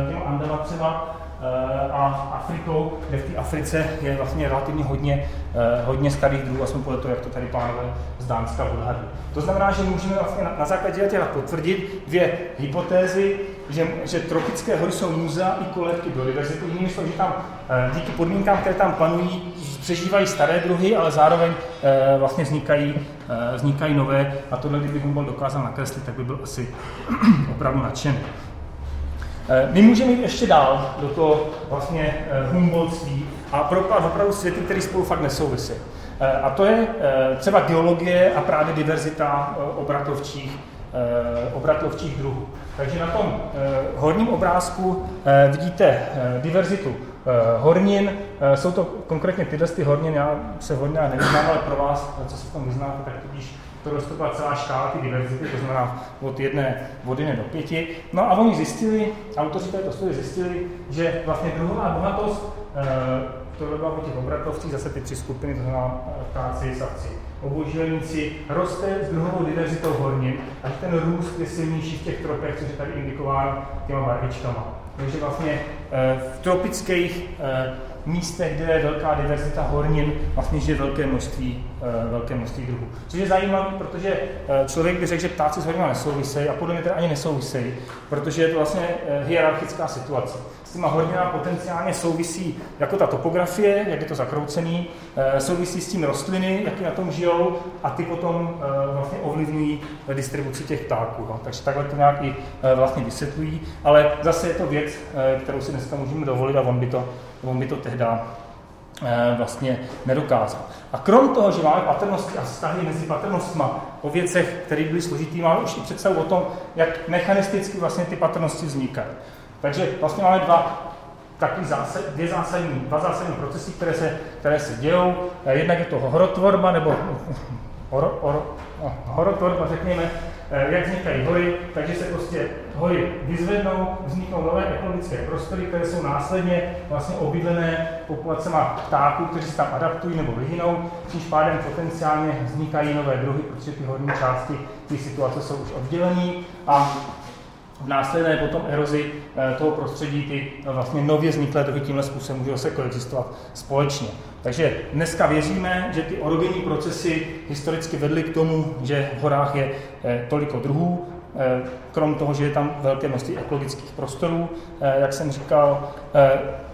[SPEAKER 2] těma Andama třeba, Eh, a Afrikou, kde v té Africe je vlastně relativně hodně, eh, hodně starých druhů, aspoň podle toho, jak to tady pánové z Dánska odhadují. To znamená, že můžeme vlastně na, na základě těla potvrdit dvě hypotézy, že, že tropické hory jsou muzea i kolébky biodiverzity. Jinými slovy, že tam eh, díky podmínkám, které tam panují, přežívají staré druhy, ale zároveň vlastně vznikají, vznikají nové. A tohle, kdyby Humboldt dokázal nakreslit, tak by byl asi opravdu nadšený. Eh, my můžeme jít ještě dál do toho vlastně eh, Humboldtství a propad opravdu světy, které spolu fakt nesouvisí. Eh, a to je třeba geologie a právě diverzita obratovčích, obratovčích druhů. Takže na tom horním obrázku vidíte diverzitu hornin. Jsou to konkrétně tyhle ty hornin, já se hodně nevyznám, ale pro vás, co se v tom vyznáte, tak tudíž to rozstupila celá škála ty diverzity, to znamená od jedné vodiny do pěti. No a oni zjistili, autoři této studie zjistili, že vlastně druhová bohatost, eh, to bylo o těch obratovcích, zase ty tři skupiny, to znamená eh, ptáci, savci, obožilníci, roste s druhovou diverzitou hornin a ten růst je silnější v těch tropech, což je tady indikován těma barvičkama. Takže vlastně eh, v tropických místech, kde je velká diverzita hornin, vlastně žije velké množství velké množství druhů. Což je zajímavé, protože člověk by řekl, že ptáci s hornima nesouvisejí a podle mě teda ani nesouvisejí, protože je to vlastně hierarchická situace těma horninama potenciálně souvisí jako ta topografie, jak je to zakroucený, eh, souvisí s tím rostliny, jaký na tom žijou a ty potom eh, vlastně ovlivňují distribuci těch ptáků. No. Takže takhle to nějak i eh, vlastně vysvětlují, ale zase je to věc, kterou si dneska můžeme dovolit a on by to, on by to tehdy vlastně nedokázal. A krom toho, že máme patrnosti a vztahy mezi patrnostma o věcech, které byly složitý, máme už i představu o tom, jak mechanisticky vlastně ty patrnosti vznikají. Takže vlastně máme dva takový zásad, dvě zásadní, dva zásadní procesy, které se, které se dějou. Eh, jednak je to horotvorba, nebo horo, horo, no, horotvorba, řekněme, eh, jak vznikají hory, takže se prostě hory vyzvednou, vzniknou nové ekologické prostory, které jsou následně vlastně obydlené populacema ptáků, kteří se tam adaptují nebo vyhynou, čímž pádem potenciálně vznikají nové druhy, protože ty horní části ty situace jsou už oddělené a následné potom erozi eh, toho prostředí ty eh, vlastně nově vzniklé druhy tímhle způsobem můžou se koexistovat společně. Takže dneska věříme, že ty orogenní procesy historicky vedly k tomu, že v horách je eh, toliko druhů, krom toho, že je tam velké množství ekologických prostorů, jak jsem říkal.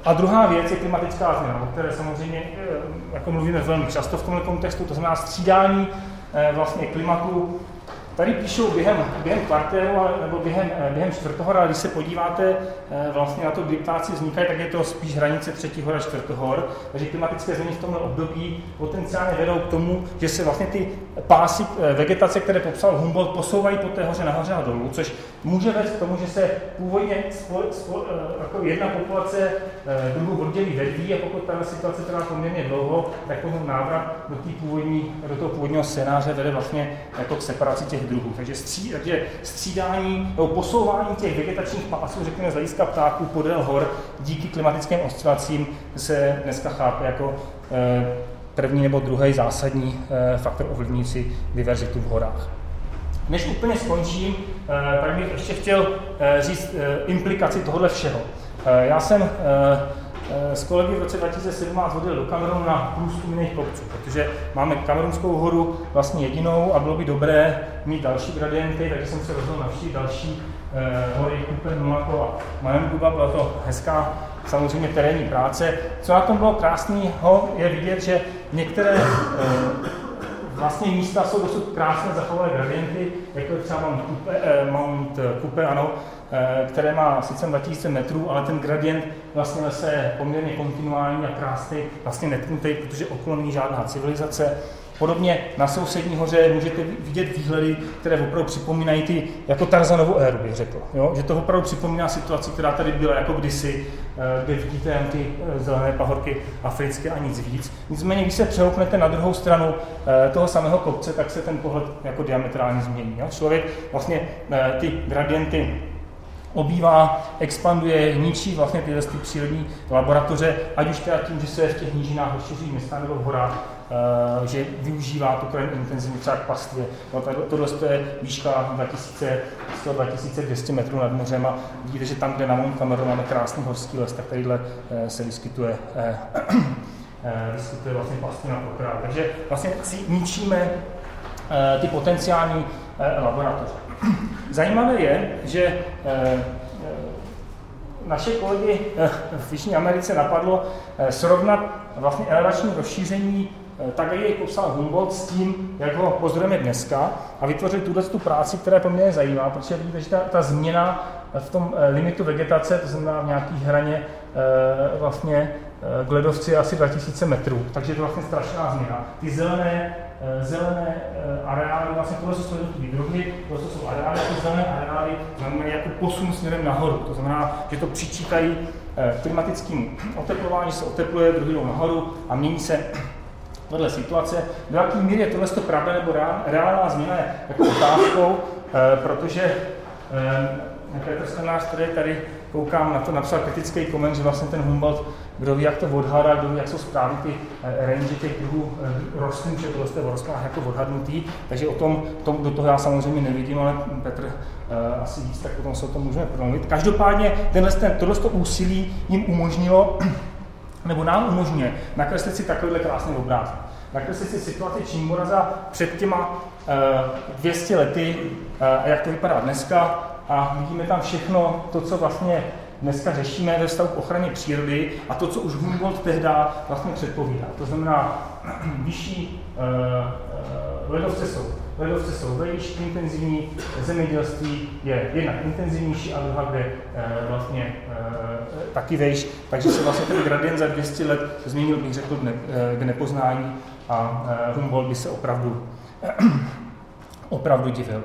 [SPEAKER 2] A druhá věc je klimatická změna, o které samozřejmě jako mluvíme velmi často v tomto kontextu, to znamená střídání vlastně klimatu Tady píšou během, během kvartéru nebo během, eh, během čtvrtohora, ale když se podíváte eh, vlastně na to, kdy ptáci vznikají, tak je to spíš hranice třetího a čtvrtohor. Takže klimatické změny v tomto období potenciálně vedou k tomu, že se vlastně ty pásy eh, vegetace, které popsal Humboldt, posouvají po té hoře nahoře a dolů, což může vést k tomu, že se původně spo, spo, jako jedna populace druhou oddělí ve dví a pokud ta situace trvá poměrně dlouho, tak potom návrat do, původní, do toho původního scénáře vede vlastně jako k separaci těch druhů. Takže, stří, takže střídání nebo posouvání těch vegetačních pásů, řekněme z hlediska ptáků podél hor díky klimatickým oscilacím se dneska chápe jako eh, první nebo druhý zásadní eh, faktor ovlivňující diverzitu v horách. Než úplně skončím, eh, tak bych ještě chtěl říct implikaci tohohle všeho. Já jsem Eh, s kolegy v roce 2017 vodil do Kamerunu na průzkum jiných kopců, protože máme Kamerunskou horu vlastně jedinou a bylo by dobré mít další gradienty, takže jsem se rozhodl navštívit další eh, hory Kupen, Nulako a Majenguba. Byla to hezká samozřejmě terénní práce. Co na tom bylo krásného, je vidět, že některé eh, vlastně místa jsou dosud krásně zachovalé gradienty, jako je třeba Mount Kupe, eh, Mount Kupe ano, Eh, které má sice 2000 metrů, ale ten gradient vlastně je poměrně kontinuální a krásný, vlastně netknutý, protože okolo není žádná civilizace. Podobně na sousední hoře můžete vidět výhledy, které opravdu připomínají ty jako Tarzanovu éru, bych řekl. Jo? Že to opravdu připomíná situaci, která tady byla jako kdysi, eh, kde vidíte jen ty eh, zelené pahorky africké a nic víc. Nicméně, když se přehoupnete na druhou stranu toho samého kopce, tak se ten pohled jako diametrálně změní. Jo? Člověk vlastně ty gradienty obývá, expanduje, ničí vlastně tyhle ty přírodní laboratoře, ať už teda tím, že se v těch nížinách rozšiřují města nebo v horách, že využívá tu krajinu intenzivně třeba k pastvě. No, tohle je výška 2100-2200 metrů nad mořem a vidíte, že tam, kde na Mount Cameron máme krásný horský les, tak tadyhle uh, se vyskytuje uh, vyskytuje vlastně pastvina pokrát. Takže vlastně si ničíme ty potenciální laboratoře. Zajímavé je, že eh, eh, naše kolegy eh, v Jižní Americe napadlo srovnat vlastně elevační rozšíření tak, jak jej popsal Humboldt s tím, jak ho pozorujeme dneska a vytvořili tuhle tu práci, která je poměrně zajímavá, protože vidíte, že ta, ta změna v tom limitu vegetace, to znamená v nějaký hraně vlastně k ledovci asi 2000 metrů, takže je to vlastně strašná změna. Ty zelené Eh, zelené eh, areály, vlastně tohle jsou jednotlivé druhy, tohle jsou areály, ty zelené areály znamená jako posun směrem nahoru. To znamená, že to přičítají eh, klimatickým oteplování, se otepluje, jdou nahoru a mění se vedle situace. Do jaké míry je tohle pravda nebo reálná změna je jako otázkou, protože Petr Stanář, který tady koukám na to, napsal kritický koment, že vlastně ten Humboldt, kdo ví, jak to odhadá, kdo ví, jak jsou správně ty eh, range těch druhů eh, rostlin, že tohle je v rostlách jako odhadnutý, takže o tom, tom, do toho já samozřejmě nevidím, ale Petr asi víc, tak potom se o tom můžeme promluvit. Každopádně tenhle, ten, tohle úsilí jim umožnilo, nebo nám umožňuje nakreslit si takovýhle krásný obrázek. Takhle si situaci Čímboraza před těma 200 lety a jak to vypadá dneska a vidíme tam všechno to, co vlastně dneska řešíme ve vztahu k ochraně přírody a to, co už Humboldt tehdy vlastně předpovídá. To znamená, vyšší uh, ledovce jsou ledovce jsou vejš, intenzivní zemědělství je jednak intenzivnější a druhá, kde uh, vlastně uh, taky vejš, takže se vlastně ten gradient za 200 let změnil, bych řekl, k, k nepoznání a Humboldt by se opravdu, opravdu divil.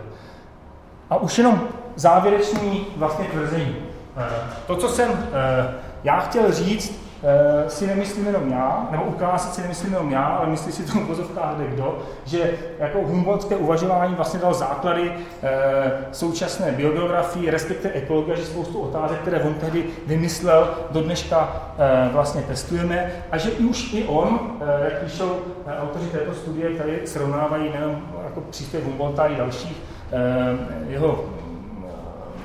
[SPEAKER 2] A už jenom závěrečný vlastně tvrzení. To, co jsem já chtěl říct, Eh, si nemyslím jenom já, nebo ukázat si nemyslím jenom já, ale myslí si to vozovká kdo, že jako Humboldtské uvažování vlastně dal základy e, současné biogeografii, respektive ekologie, že spoustu otázek, které on tehdy vymyslel, do dneška e, vlastně testujeme. A že už i on, e, jak píšou autoři této studie, tady srovnávají nejen jako příspěvek Humboldta i dalších, jeho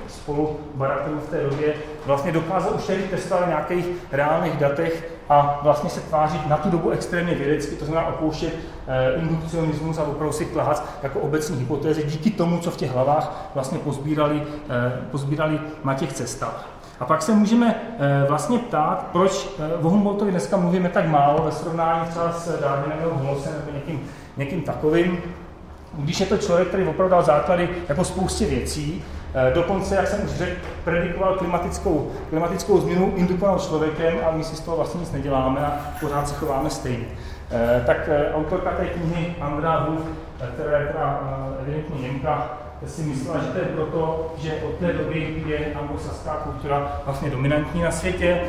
[SPEAKER 2] spolu baratelů v té době, vlastně dokázal už tehdy testovat nějakých reálných datech a vlastně se tvářit na tu dobu extrémně vědecky, to znamená opouštět eh, indukcionismus a opravdu si klahat jako obecní hypotézy díky tomu, co v těch hlavách vlastně pozbírali, eh, pozbírali na těch cestách. A pak se můžeme eh, vlastně ptát, proč eh, o Humboldtovi dneska mluvíme tak málo ve srovnání třeba s Darwinem nebo Holosem nebo někým, někým takovým, když je to člověk, který opravdu dal základy jako spoustě věcí, dokonce, jak jsem už řekl, predikoval klimatickou, klimatickou změnu indukovanou člověkem a my si z toho vlastně nic neděláme a pořád se chováme stejně. Eh, tak eh, autorka té knihy Andrea Wolf, která je teda evidentně Němka, si myslela, že to je proto, že od té doby je anglosaská kultura vlastně dominantní na světě.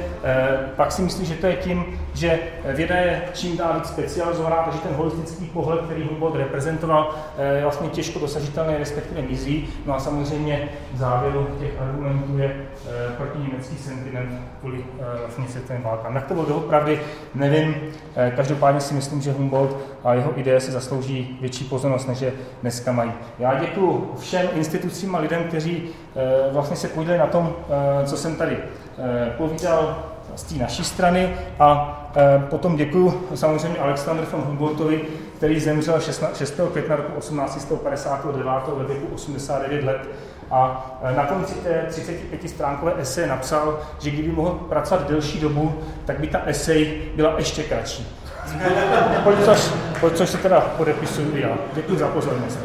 [SPEAKER 2] Pak si myslí, že to je tím, že věda je čím dál víc specializovaná, takže ten holistický pohled, který Humboldt reprezentoval, e, je vlastně těžko dosažitelný, respektive mizí. No a samozřejmě v závěru těch argumentů je e, proti německý sentiment kvůli e, vlastně světovým válkám. Jak to bylo doopravdy, nevím. Každopádně si myslím, že Humboldt a jeho ideje si zaslouží větší pozornost, než je dneska mají. Já děkuji všem institucím a lidem, kteří eh, vlastně se podíleli na tom, eh, co jsem tady eh, povídal z té naší strany a potom děkuji samozřejmě Alexandru von Humboldtovi, který zemřel 6. května roku 1859 ve věku 89 let a na konci té 35 stránkové esej napsal, že kdyby mohl pracovat delší dobu, tak by ta esej byla ještě kratší. Pojď, což, což se teda podepisuju já. Děkuji za pozornost.